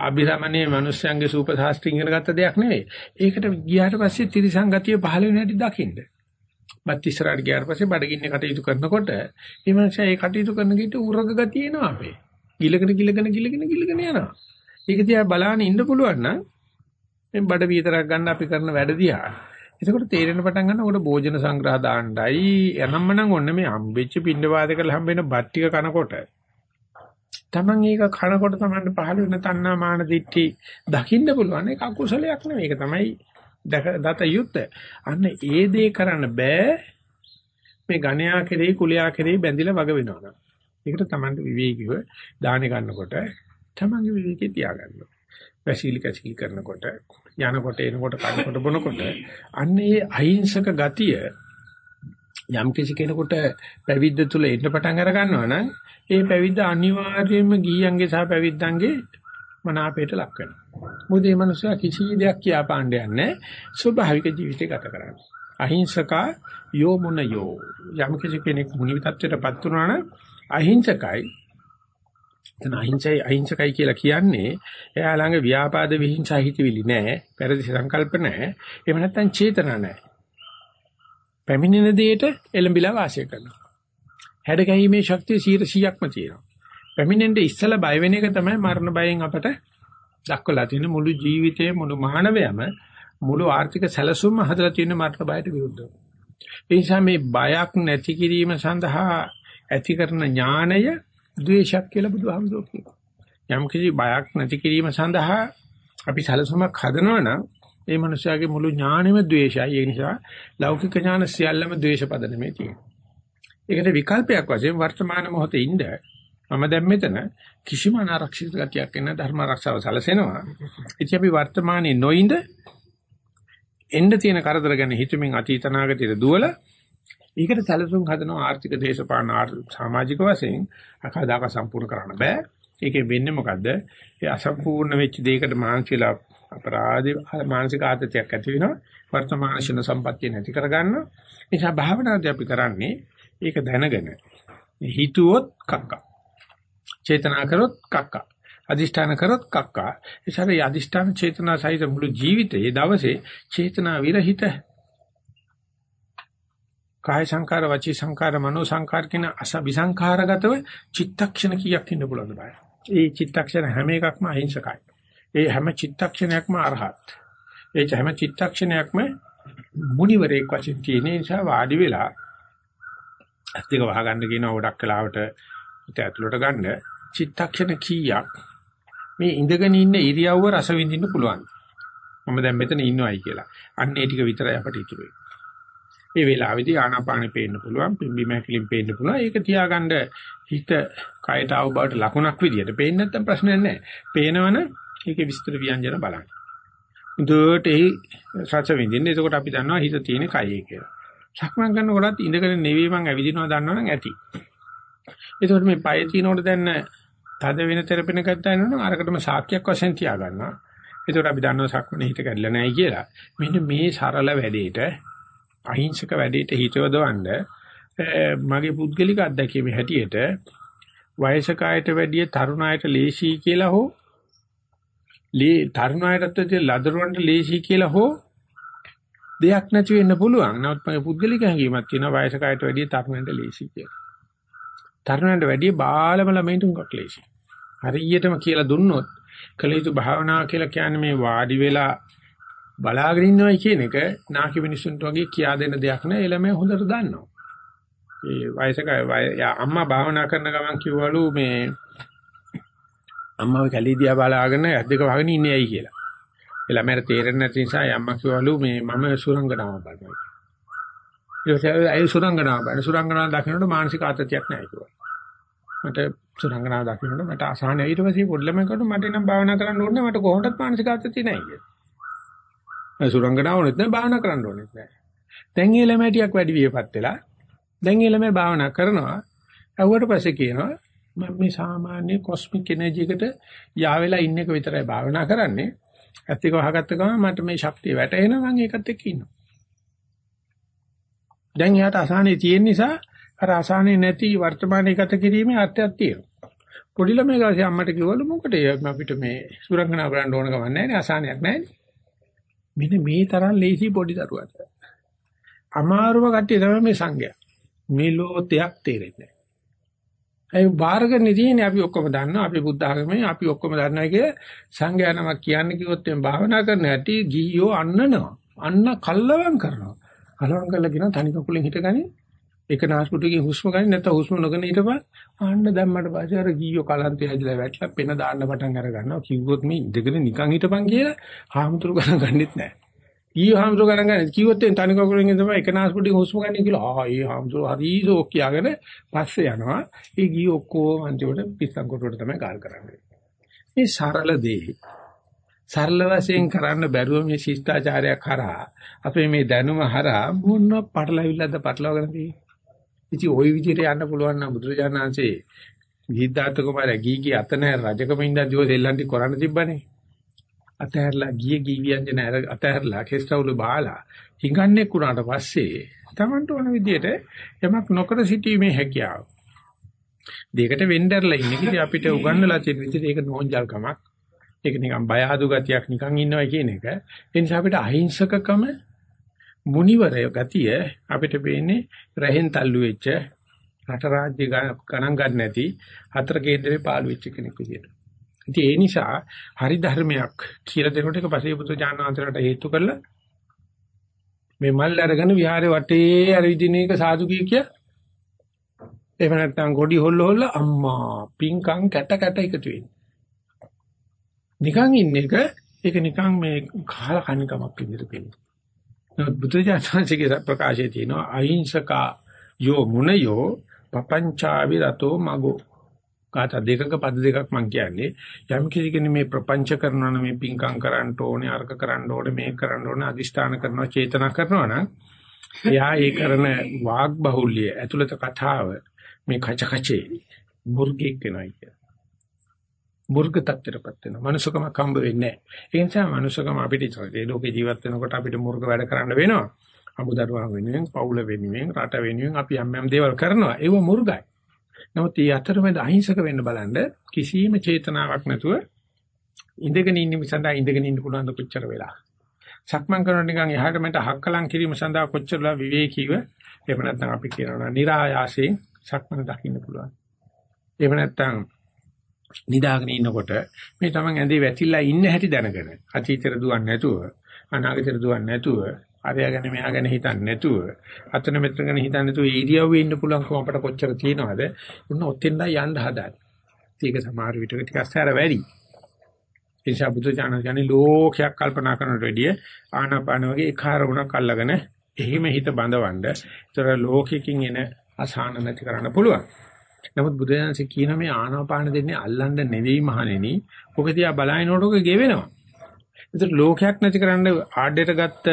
අභිරමණයේ මිනිස්යන්ගේ සූප ශාස්ත්‍රිය ඉගෙන ගත්ත දෙයක් නෙවෙයි. ඒකට ගියාට පස්සේ ත්‍රිසංගතිය පහළ වෙන හැටි දකින්න. බත් ඉස්සරහට ගියාට පස්සේ බඩගින්නේ කටයුතු කරනකොට මේ මනුස්සයා ඒ කටයුතු කරන කිට උරග ගතිය එනවා අපේ. ගිලගෙන ගිලගෙන ගිලගෙන ගිලගෙන යනවා. ඒක දිහා බලාගෙන ඉන්න පුළුවන් නම් මේ බඩ විතරක් ගන්න අපි කරන වැඩ දිහා. එතකොට තේරෙන පටන් ගන්න උඩ භෝජන සංග්‍රහ දාන්නයි එනම්ම නම් ඔන්න මේ හම්බෙච්ච පින්න වාද කරලා හම්බෙන බත් ටික කනකොට Taman ඒක කනකොට Taman පහළ වෙන තණ්හා මාන දිට්ඨි දකින්න පුළුවන් ඒක අකුසලයක් නෙවෙයි ඒක තමයි දත යුත්තේ. අන්න ඒ දේ කරන්න බෑ මේ ගණයා කෙරෙහි කුලයා කෙරෙහි බැඳිලා වග වෙනවා. ඒකට Tamanට විවේකීව දාහනේ ගන්නකොට Tamanගේ විවේකී තියාගන්න. වැසිලි කැසිලි කරනකොට යනකොට එනකොට කනකොට බොනකොට අන්න ඒ අහිංසක ගතිය යම් කිසි කෙනෙකුට පැවිද්ද තුල එන්න පටන් අර ගන්නවා නම් ඒ පැවිද්ද අනිවාර්යයෙන්ම ගීයන්ගේ සහ පැවිද්දන්ගේ මනාපයට ලක් වෙනවා. මොකද මේ මනුස්සයා කිසි දෙයක් කියා පාණ්ඩයක් නැහැ. ස්වභාවික ජීවිතය ගත කරන්නේ. අහිංසකා යෝ මොන යෝ. යම් කිසි කෙනෙක් මුනි තත්ත්වයටපත් වුණා නම් අහිංසකයි එතන අහිංසයි අහිංසකයි කියලා කියන්නේ එයා ළඟ ව්‍යාපාද විහිංසා හිතවිලි නැහැ, පෙරදි සංකල්ප නැහැ, එහෙම නැත්නම් චේතනා නැහැ. පැමිණෙන දෙයට එළඹිලා වාසය කරනවා. හැඩ ගැහිීමේ ශක්තිය 100%ක්ම තියෙනවා. පැමිණෙන්න ඉස්සලා බය වෙන එක තමයි මරණ බයෙන් අපට දක්වලා තියෙන මුළු ජීවිතයේ මුළු මානවයම මුළු ආර්ථික සැලසුම හදලා තියෙන මරණ බයට විරුද්ධව. ඒ නිසා මේ බයක් නැති කිරීම සඳහා ඇති කරන ඥාණය ද්වේෂයක් කියලා බුදුහාමුදුරුවෝ කියනවා. යම් කිසි බයක් නැති කිරීම සඳහා අපි සැලසුමක් හදනවා නම් ඒ මනුස්සයාගේ මුළු ඥාණයම ද්වේෂයි. ඒ නිසා ලෞකික ඥාන සියල්ලම ද්වේෂ පදනමේ තියෙනවා. ඒකට විකල්පයක් වශයෙන් වර්තමාන මොහොතේ ඉඳ මම දැන් මෙතන කිසිම අනාරක්ෂිත ගතියක් එන ධර්ම ආරක්ෂාව සැලසෙනවා. ඉතින් අපි වර්තමානයේ නොඉඳ එන්න තියෙන කරදර ගැන හිතමින් අතීත නාගතයට දුවලා ඒකට සැලසුම් හදනවා ආර්ථික දේශපාලන සමාජික වශයෙන් අකදාක සම්පූර්ණ කරන්න බෑ. ඒකේ වෙන්නේ මොකද්ද? ඒ අසම්පූර්ණ වෙච්ච දෙයකට මානසිකලා අපරාධ මානසික ආතතියක් ඇති වෙනවා. වර්තමාන ශන සම්පත්තිය නැති කරගන්න. නිසා භාවනාදී අපි කරන්නේ ඒක දැනගෙන හිතුවොත් කක්කා චේතනා කරොත් කක්කා. අදිෂ්ඨාන කරොත් කක්කා. ඒසාරේ අදිෂ්ඨාන චේතනා සහිත මුළු ජීවිතයේ දවසේ චේතනා විරහිත කාය සංකාර වචී සංකාර මනෝ සංකාර කියන අස විසංකාරගතව චිත්තක්ෂණ කීයක් ඉන්න පුළුවන්ද බෑ. ඒ චිත්තක්ෂණ හැම එකක්ම අහිංසකයි. ඒ හැම චිත්තක්ෂණයක්ම අරහත්. ඒ හැම චිත්තක්ෂණයක්ම මුනිවරයෙක් වශයෙන් තියෙන නිසා වාඩි වෙලා අත්තික වහගන්න කියන ගොඩක් කලාවට හිත ඇතුළට ගන්න චිත්තක්ෂණ කීයක් මේ ඉඳගෙන ඉන්න ඉරියව්ව රස විඳින්න පුළුවන්. මම දැන් මෙතන ඉන්නවයි කියලා. අන්න ඒ ටික විතරයි අපට ඉතුරු මේ වෙලාවේදී ආනාපානෙ පේන්න පුළුවන්, පිම්බි මහැකිලින් පේන්න පුළුවන්. ඒක තියාගන්න හිත කයට ආව බවට ලකුණක් විදියට පේන්නේ නැත්නම් ප්‍රශ්නයක් නැහැ. පේනවනම් ඒකේ විස්තර ව්‍යංජන බලන්න. උදේට එහි රස විඳින්න. එතකොට අපි දන්නවා හිත තියෙන කයේ කියලා. සක්මන් කරනකොටත් ඉඳගෙන නෙවෙයි මං ඇවිදිනවා දන්නවනම් ඇති. එතකොට මේ පය තිනකොට දැන් තද වෙන තෙරපෙන ගත්තා නේද අරකටම සාක්ෂියක් වශයෙන් තියා ගන්නවා. එතකොට අපි දන්නවා සක්මනේ හිත කැඩලා නැහැ කියලා. මෙන්න මේ සරල වැඩේට අහිංසක වැඩේට හිතවදවන්න මගේ පුද්ගලික අත්දැකීමේ හැටියට වයසක අයට වැඩිය තරුණ අයට ලේසි කියලා හෝ ලේ තරුණ අයටත් ලදරුවන්ට ලේසි කියලා හෝ දෙයක් නැති වෙන්න පුළුවන්. නමුත් මගේ පුද්ගලික හැඟීමක් තියෙනවා වයසක අයට වැඩිය තරුණයන්ට ලේසි කියලා. තරුණයන්ට වැඩිය බාලම ළමයින්ට උඟක් ලේසි. හරියටම කියලා දුන්නොත් කළ යුතු භාවනාව කියලා කියන්නේ මේ වාඩි වෙලා බලාගෙන ඉන්නවයි කියන එක නාකි මිනිසුන්ට වගේ කියා දෙන්න දෙයක් නෑ. ඒ ළමයා හොඳට දන්නවා. ඒ වයසක අම්මා භාවනා කරන ගමන් කිව්වලු මේ අම්මාව කැලීදියා බලාගෙන ඇද්දක වහගෙන ඉන්නේ ඇයි කියලා. ඒ ළමයාට තේරෙන්නේ නැති නිසා අම්මා කිව්වලු මේ මම සුරංගනාව බලනවා. ඊට පස්සේ අය සුරංගනාව බලන සුරංගනාව දකින්නට මානසික ආතතියක් නෑ කිව්වා. මට සුරංගනාව දකින්නට මට අසහනයි ඊට පස්සේ පොඩ්ඩලම කට මට නම් භාවනා කරන්න ඕනේ මට කොහොමදත් මානසික ආතතිය නැහැ කියලා. සුරංගනාව නෙත් නෑ භාවනා කරන්න ඕනෙත් නෑ. දැන් ඒ ළමයි ටිකක් වැඩි වියපත් වෙලා දැන් ඒ ළමයි භාවනා කරනවා. ඇහුවට පස්සේ කියනවා මම මේ සාමාන්‍ය කොස්මික් එනර්ජි එකට යා වෙලා ඉන්න එක විතරයි භාවනා කරන්නේ. ඇත්ත එක වහගත්ත ගමන් මට මේ ශක්තිය වැටෙනවා මම ඒකත් එක්ක ඉන්නවා. දැන් එයාට අසහනේ තියෙන නිසා අර අසහනේ නැති වර්තමානයේ ගත කිරීමේ අර්ථයක් තියෙනවා. පොඩි ළමයි ගාසේ අම්මට කිව්වලු මොකටද අපිට මේ සුරංගනා බලන්න ඕන ගමන් නැහැ නේ අසහනයක් නැහැ නේ. මෙන්න මේ තරම් ලේසි පොඩි දරුවට. අමාරුම කට්ටිය තමයි මේ සංඝයා. මේ ලෝතයක් තේරෙන්නේ නැහැ. ඒ බාරගන්නේ තියෙන්නේ අපි ඔක්කොම දන්නවා අපි බුද්ධ ආගමේ අපි ඔක්කොම දන්නවා කිය සංඝයා නමක් කියන්නේ කිව්වොත් එම් භාවනා කරන හැටි ගිහියෝ අන්නනවා. අන්න කල්ලවම් කරනවා. කලවම් කරලා කියන තනි කකුලෙන් හිටගනි එක නාස්පුඩුවකින් හුස්ම ගන්න නැත්නම් හුස්ම නොගෙන හිටපන් ආන්න දැම්මට පස්සේ අර ගියෝ කලන්තය ඇදලා වැටලා පෙන දාන්න පටන් අර ගන්නවා. කිව්වොත් මේ ඉඳගෙන නිකන් හිටපන් කියලා හාමුදුරු ගණන් ගන්නෙත් නැහැ. ගියෝ හාමුදුරු ගණන් ගන්න කිව්වොත් එන් තනි කකුලෙන් තමයි එක නාස්පුඩුවකින් හුස්ම ගන්න කියලා ආ ඒ හාමුදුරු හරිසෝක් කියාගෙන පස්සේ යනවා. ඒ ගියෝ ඔක්කොම අන්තිමට පිස්සන් කොටුවට තමයි කාල් කරන්නේ. මේ සරල දේ. සරල වශයෙන් කරන්න බැරුව මේ ශිෂ්ටාචාරයක් හරහා අපේ මේ දැනුම හරහා මොන පටලවිල්ලද පටලවගෙන තියෙන්නේ? ඉතින් ওই විදිහට යන්න පුළුවන් නම් බුදුරජාණන්සේ ගීදාත කුමාරයා ගීගේ අත නැර රජකම ඉඳන් දිව දෙල්ලන්ටි කරන්න තිබ්බනේ. අතහැරලා ගිය ගී ව්‍යංජන අතහැරලා කෙස්ටවුල බාලා හිඟන්නේ කුණාට පස්සේ Tamanට ඕන විදිහට යමක් නොකර සිටීමේ හැකියාව. දෙයකට වෙnderලා ඉන්නේ. ඉතින් අපිට උගන්වලා තියෙන විදිහට ඒක නෝන්ජල්කමක්. ඒක නිකන් බය අඩු ගතියක් නිකන් ඉන්නවා කියන එක. ඒ නිසා අපිට අහිංසකකම මුනිවරය ගතිය අපිට පේන්නේ රහෙන් තල්ලු වෙච්ච රට රාජ්‍ය ගණන් ගන්න නැති හතර කේන්දරේ පාළු වෙච්ච කෙනෙක් විදියට. ඉතින් ඒ නිසා හරි ධර්මයක් කියලා දෙනකොට ඒක පසේ පුත්‍ර ඥානවන්තරට හේතු කරලා මේ මල් අරගෙන විහාරේ වටේ අර විදින එක සාදු කිය කිය එහෙම නැත්නම් ගොඩි හොල්ල හොල්ල අම්මා පිංකම් කැට කැට එකතු වෙන්නේ. නිකන් ඉන්න එක ඒක නිකන් මේ කාල කණිකමක් විදිහට පේනවා. නමුත් බුදුජානකගේ ප්‍රකාශයේ තියෙනවා අහිංසකා යෝ මුනයෝ පపంచාවි රතෝ මගෝ කාට දෙකක පද දෙකක් මම කියන්නේ යම් කිසි කෙනෙක් මේ ප්‍රපංච කරනවා නම් මේ පිංකම් කරන්න ඕනේ අර්ග කරන්න ඕනේ මේක කරන්න ඕනේ අදිෂ්ඨාන කරනවා චේතනා කරනවා නම් එයා ඒ කරන වාග් බහුල්‍ය ඇතුළත කතාව මේ කච කචේ මුර්ගෙක් වෙනවා කිය. මුර්ග තත්ත්වයටපත් වෙනවා. මනුෂකමක් හම්බ වෙන්නේ නැහැ. ඒ නිසා මනුෂකම අපිට ඒ ලෝකේ ජීවත් වෙනකොට අපිට මුර්ග වැඩ කරන්න වෙනවා. අමුදරුවන් වෙනුවෙන්, පවුල වෙනුවෙන්, රට වෙනුවෙන් අපි යම් යම් දේවල් කරනවා. ඒව මුර්ගයි. නමුත් මේ අතරමැද අහිංසක වෙන්න බලන්න කිසිම චේතනාවක් නැතුව ඉඳගෙන ඉන්න මිසඳා ඉඳගෙන ඉන්න පුළුවන් ද කොච්චර වෙලා. සක්මන් කරන නිකන් එහාට මෙට හක්කලම් කිරීම සඳහා කොච්චරලා විවේකීව එහෙම නැත්නම් අපි කියනවා નિરાයාසයෙන් සක්මන දකින්න පුළුවන්. එහෙම නැත්නම් නිදාගෙන ඉන්නකොට මේ තමන් ඇඳේ වැටිලා ඉන්න හැටි දැනගෙන අතීතෙට දුවන්නේ නැතුව අනාගතෙට දුවන්නේ නැතුව අරයා ගැන මෙහා ගැන හිතන්නේ නැතුව අතන මෙතන ගැන හිතන්නේ නැතුව ඉරියව්වේ ඉන්න පුළුවන්කම අපට කොච්චර තියෙනවද? උන්න ඔතෙන්දා යන්න හදන්නේ. ඒක සමහර විටක ටිකක් සැර වැඩි. ඒ නිසා බුදු දාන කියන්නේ ලෝකයක් කල්පනා කරනට වැඩිය ආනාපාන වගේ ඒකාරුණක් අල්ලගෙන එහිම හිත බඳවන්න. ඒතර ලෝකෙකින් එන අසහන නැති කරන්න පුළුවන්. නමුත් බුදුදහමසේ කියන මේ ආනාපාන දෙන්නේ අල්ලන්න නෙවෙයි මහණෙනි. ඔක දිහා බලනකොට ඔක ගෙවෙනවා. ඒතර ලෝකයක් නැති කරන්න ආඩයට ගත්ත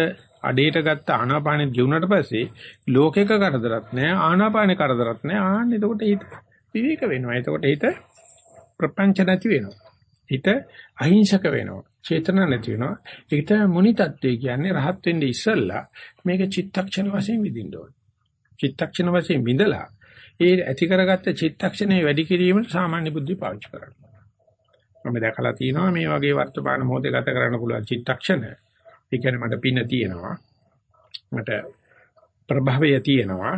අඩේට ගත්ත ආනාපානෙ ජීුණාට පස්සේ ලෝකෙක කරදරත් නැහැ ආනාපානෙ කරදරත් නැහැ. ආන්න එතකොට හිත විවේක වෙනවා. එතකොට හිත ප්‍රපංච නැති වෙනවා. හිත අහිංසක වෙනවා. චේතන නැති වෙනවා. ඒක තමයි මුනි තත්ත්වය කියන්නේ රහත් වෙන්න ඉස්සෙල්ලා මේක චිත්තක්ෂණ වශයෙන් විඳින්න ඕනේ. චිත්තක්ෂණ වශයෙන් විඳලා ඒ ඇති කරගත්ත චිත්තක්ෂණේ වැඩි කිරීමට සාමාන්‍ය බුද්ධි පාවිච්චි කරනවා මම දැකලා තියෙනවා මේ වගේ වර්තමාන මොහොතේ ගත කරන්න පුළුවන් චිත්තක්ෂණ ඒ කියන්නේ මට පින තියෙනවා. මට ප්‍රභවය තියෙනවා.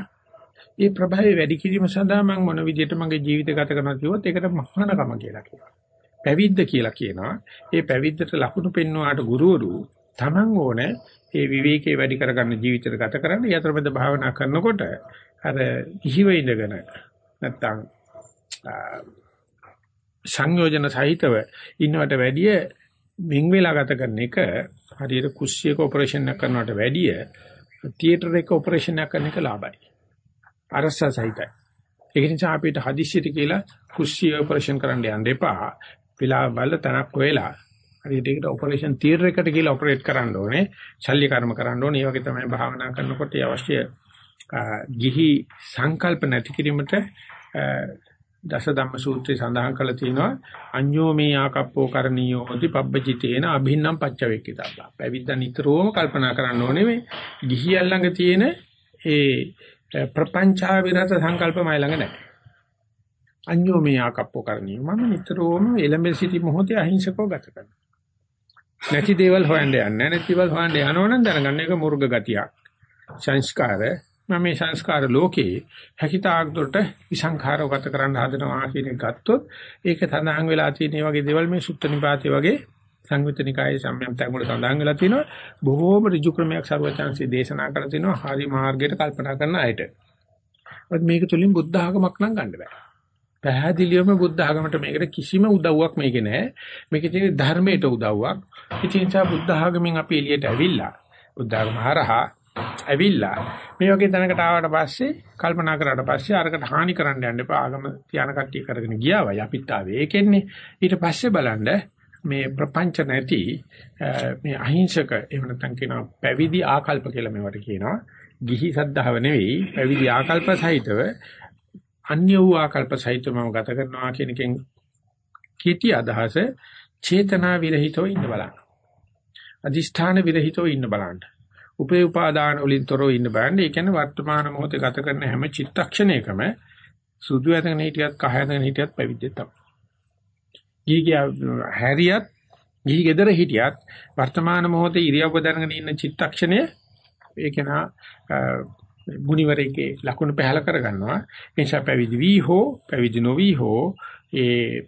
ඒ ප්‍රභවය වැඩි කිරීම සඳහා මම මොන විදිහට මගේ ජීවිත ගත කරනවද කිව්වොත් ඒකට මහානකම කියලා කියනවා. පැවිද්ද කියලා කියනවා. ඒ පැවිද්දට ලකුණු පෙන්වුවාට ගුරුවරු Taman ඕනේ ඒ විවේකයේ වැඩි කරගන්න ජීවිතය ගත කරන්න යතරමෙද භාවනා කරනකොට අර ඉහිව ඉඳගෙන නැත්තම් සංයෝජන සහිතව ඉන්නවට වැඩිය මින් වෙලා ගත කරන එක හරියට කුස්සියක ඔපරේෂන් එකක් කරනවට වැඩිය තියටර් එක ඔපරේෂන් එකක් කරන එක ලාභයි. අරස සහිතයි. ඒක නිසා අපිට හදිස්සියට කියලා කුස්සිය ඔපරේෂන් කරන්න යන්න එපා. විලා බල තනක් වෙලා හරියට ඒකට ඔපරේෂන් තියටර් එකට කියලා ඔපරේට් කරන්න ඕනේ. ශල්‍ය කර්ම කරන්න ඕනේ. ඒ වගේ තමයි භාවනා කරනකොට අවශ්‍ය ගිහි සංකල්ප නැති කිරීමට දස ධම්ම සූත්‍රයේ සඳහන් කරලා තියෙනවා අඤ්ඤෝ මේ ආකප්පෝ කරණීයෝ hoti පබ්බජිතේන අභින්නම් පච්චවේක්කිතබ්බා. පැවිද්දා නිතරම කල්පනා කරන්න ඕනේ මේ ගිහියන් ළඟ තියෙන ඒ ප්‍රපංචා විරත සංකල්පමයි ළඟ නැහැ. අඤ්ඤෝ මේ ආකප්පෝ කරණීයෝ මම නිතරම එළඹ සිටි මොහොතේ අහිංසකව ගත කරනවා. නැති දේවල් හොයන්න යන්නේ නැහැ. නැති දේවල් හොයන්න යනවනම් දැනගන්න එක මුර්ග ගතියක්. සංස්කාර මම මේ සංස්කාර ලෝකේ හැකිතාක් දුරට විසංඛාරව ගත කරන්න හදනවා කියන එක ගත්තොත් ඒක සඳහන් වෙලා තියෙන වගේ දේවල් මේ සුත්ත නිපාතේ වගේ සංයුත්තනිකායේ සම්යම් තැඟුල සඳහන් වෙලා තිනවා බොහෝම ඍජු ක්‍රමයක් ਸਰවචන්සි දේශනා කරලා තිනවා හරි මාර්ගයට කල්පනා කරන අයට. මේක තුලින් බුද්ධ ආගමක් නම් ගන්න බෑ. පැහැදිලිවම බුද්ධ ආගමට මේකට කිසිම උදව්වක් මේකේ නැහැ. මේකේ තියෙන ධර්මයට උදව්වක්. ඉතින් ඒ බුද්ධ ආගමෙන් අපි එළියට ඇවිල්ලා බුද්ධ ආගම හරහා ඇවිල්ලා මේ වගේ තැනකට ආවට පස්සේ කල්පනා කරාට පස්සේ අරකට හානි කරන්න යන්න එපා ආගම තියන කට්ටිය කරගෙන ගියාවයි අපිත් ආවේ ඒකෙන්නේ ඊට පස්සේ බලන්න මේ ප්‍රපංච නැති මේ අහිංසක එහෙම නැත්නම් කියනවා පැවිදි ආකල්ප කියලා මේවට කියනවා ගිහි සද්ධාව නෙවෙයි පැවිදි ආකල්ප සහිතව අන්‍ය වූ ආකල්ප සහිතව මම ගත කරනවා කියන එකෙන් කීටි අදහස චේතනා විරහිතව ඉන්න බලන්න අදිෂ්ඨාන විරහිතව ඉන්න බලන්න උපේ උපාදාන වලින් තොරව ඉන්න බෑනේ. ඒ කියන්නේ වර්තමාන මොහොතේ ගත කරන හැම චිත්තක්ෂණයකම සුදු ඇඳගෙන හිටියත් කහ ඇඳගෙන හිටියත් පැවිද්දේ තමයි. ගිහි හැරියත් ගිහි ගෙදර හිටියත් වර්තමාන මොහොතේ ඉරියව්ව දැනගෙන ඉන්න චිත්තක්ෂණය ඒක නා මුනිවරේකේ ලකුණු පහල කරගන්නවා. ඒ නිසා පැවිදි වී හෝ පැවිදි නොවි හෝ ඒ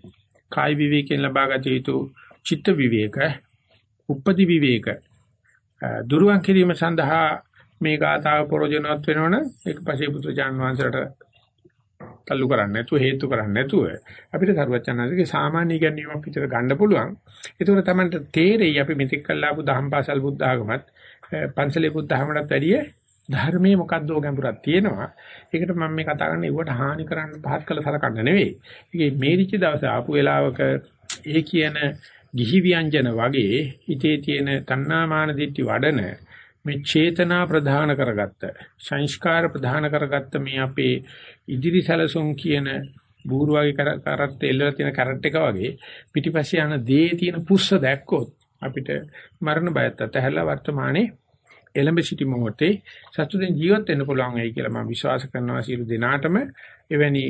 කායි විවේකයෙන් ලබාගත යුතු චිත්ත විවේක, උපදි විවේක දුරුවන් කිරීම සඳහා මේ ගාථාව ප්‍රයෝජනවත් වෙනවනේ ඒක පස්සේ පුත්‍රජාන් වහන්සේට තල්ලු කරන්නේ නැතුව හේතු කරන්නේ නැතුව අපිට සර්වචනන්දගේ සාමාන්‍ය ඉගැන්වීමක් විතර ගන්න පුළුවන්. ඒකෝර තමයි තේරෙයි අපි මෙතෙක් කළාපු දහම් පාසල් බුද්ධ ආගමත් පන්සලේ බුද්ධ ආගමකට වැඩිය ධර්මයේ මොකද්ද ගැඹුරක් තියෙනවා. ඒකට මම මේ කතා කරන්නේ ඒවට හානි කරන්න පහත් කළ සලකන්න නෙවෙයි. ඒකේ මේරිච්ච දවසේ ආපු වෙලාවක ඒ කියන ගිහි ව්‍යංජන වගේ හිතේ තියෙන තණ්හාමාන දිට්ටි වඩන මේ චේතනා ප්‍රධාන කරගත්ත සංස්කාර ප්‍රධාන කරගත්ත මේ අපේ ඉදිරි සැලසුම් කියන බූරු වගේ කරත් එල්ලලා තියෙන කරට් එක වගේ පිටිපස්සේ යන දේ තියෙන පුස්ස දැක්කොත් අපිට මරණ බයත් අතහැරලා වර්තමානයේ එළඹ සිටි මොහොතේ සතුටින් ජීවත් වෙන්න පුළුවන් වෙයි කියලා මම විශ්වාස කරනවා සියලු දෙනාටම එවැනි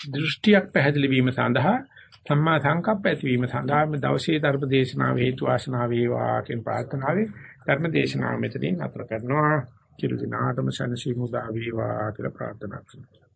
දෘෂ්ටියක් පැහැදිලි වීම සඳහා සම්මා සංකප්ප ඇතිවීම සඳහා මේ දවසේ ධර්ම දේශනාව හේතු වාසනා වේවා කියන ප්‍රාර්ථනාවෙන් ධර්ම දේශනාව මෙතනින් අතර කරනවා. කිරු දිනාටම සනසි මුදා වේවා කියලා ප්‍රාර්ථනා කරනවා.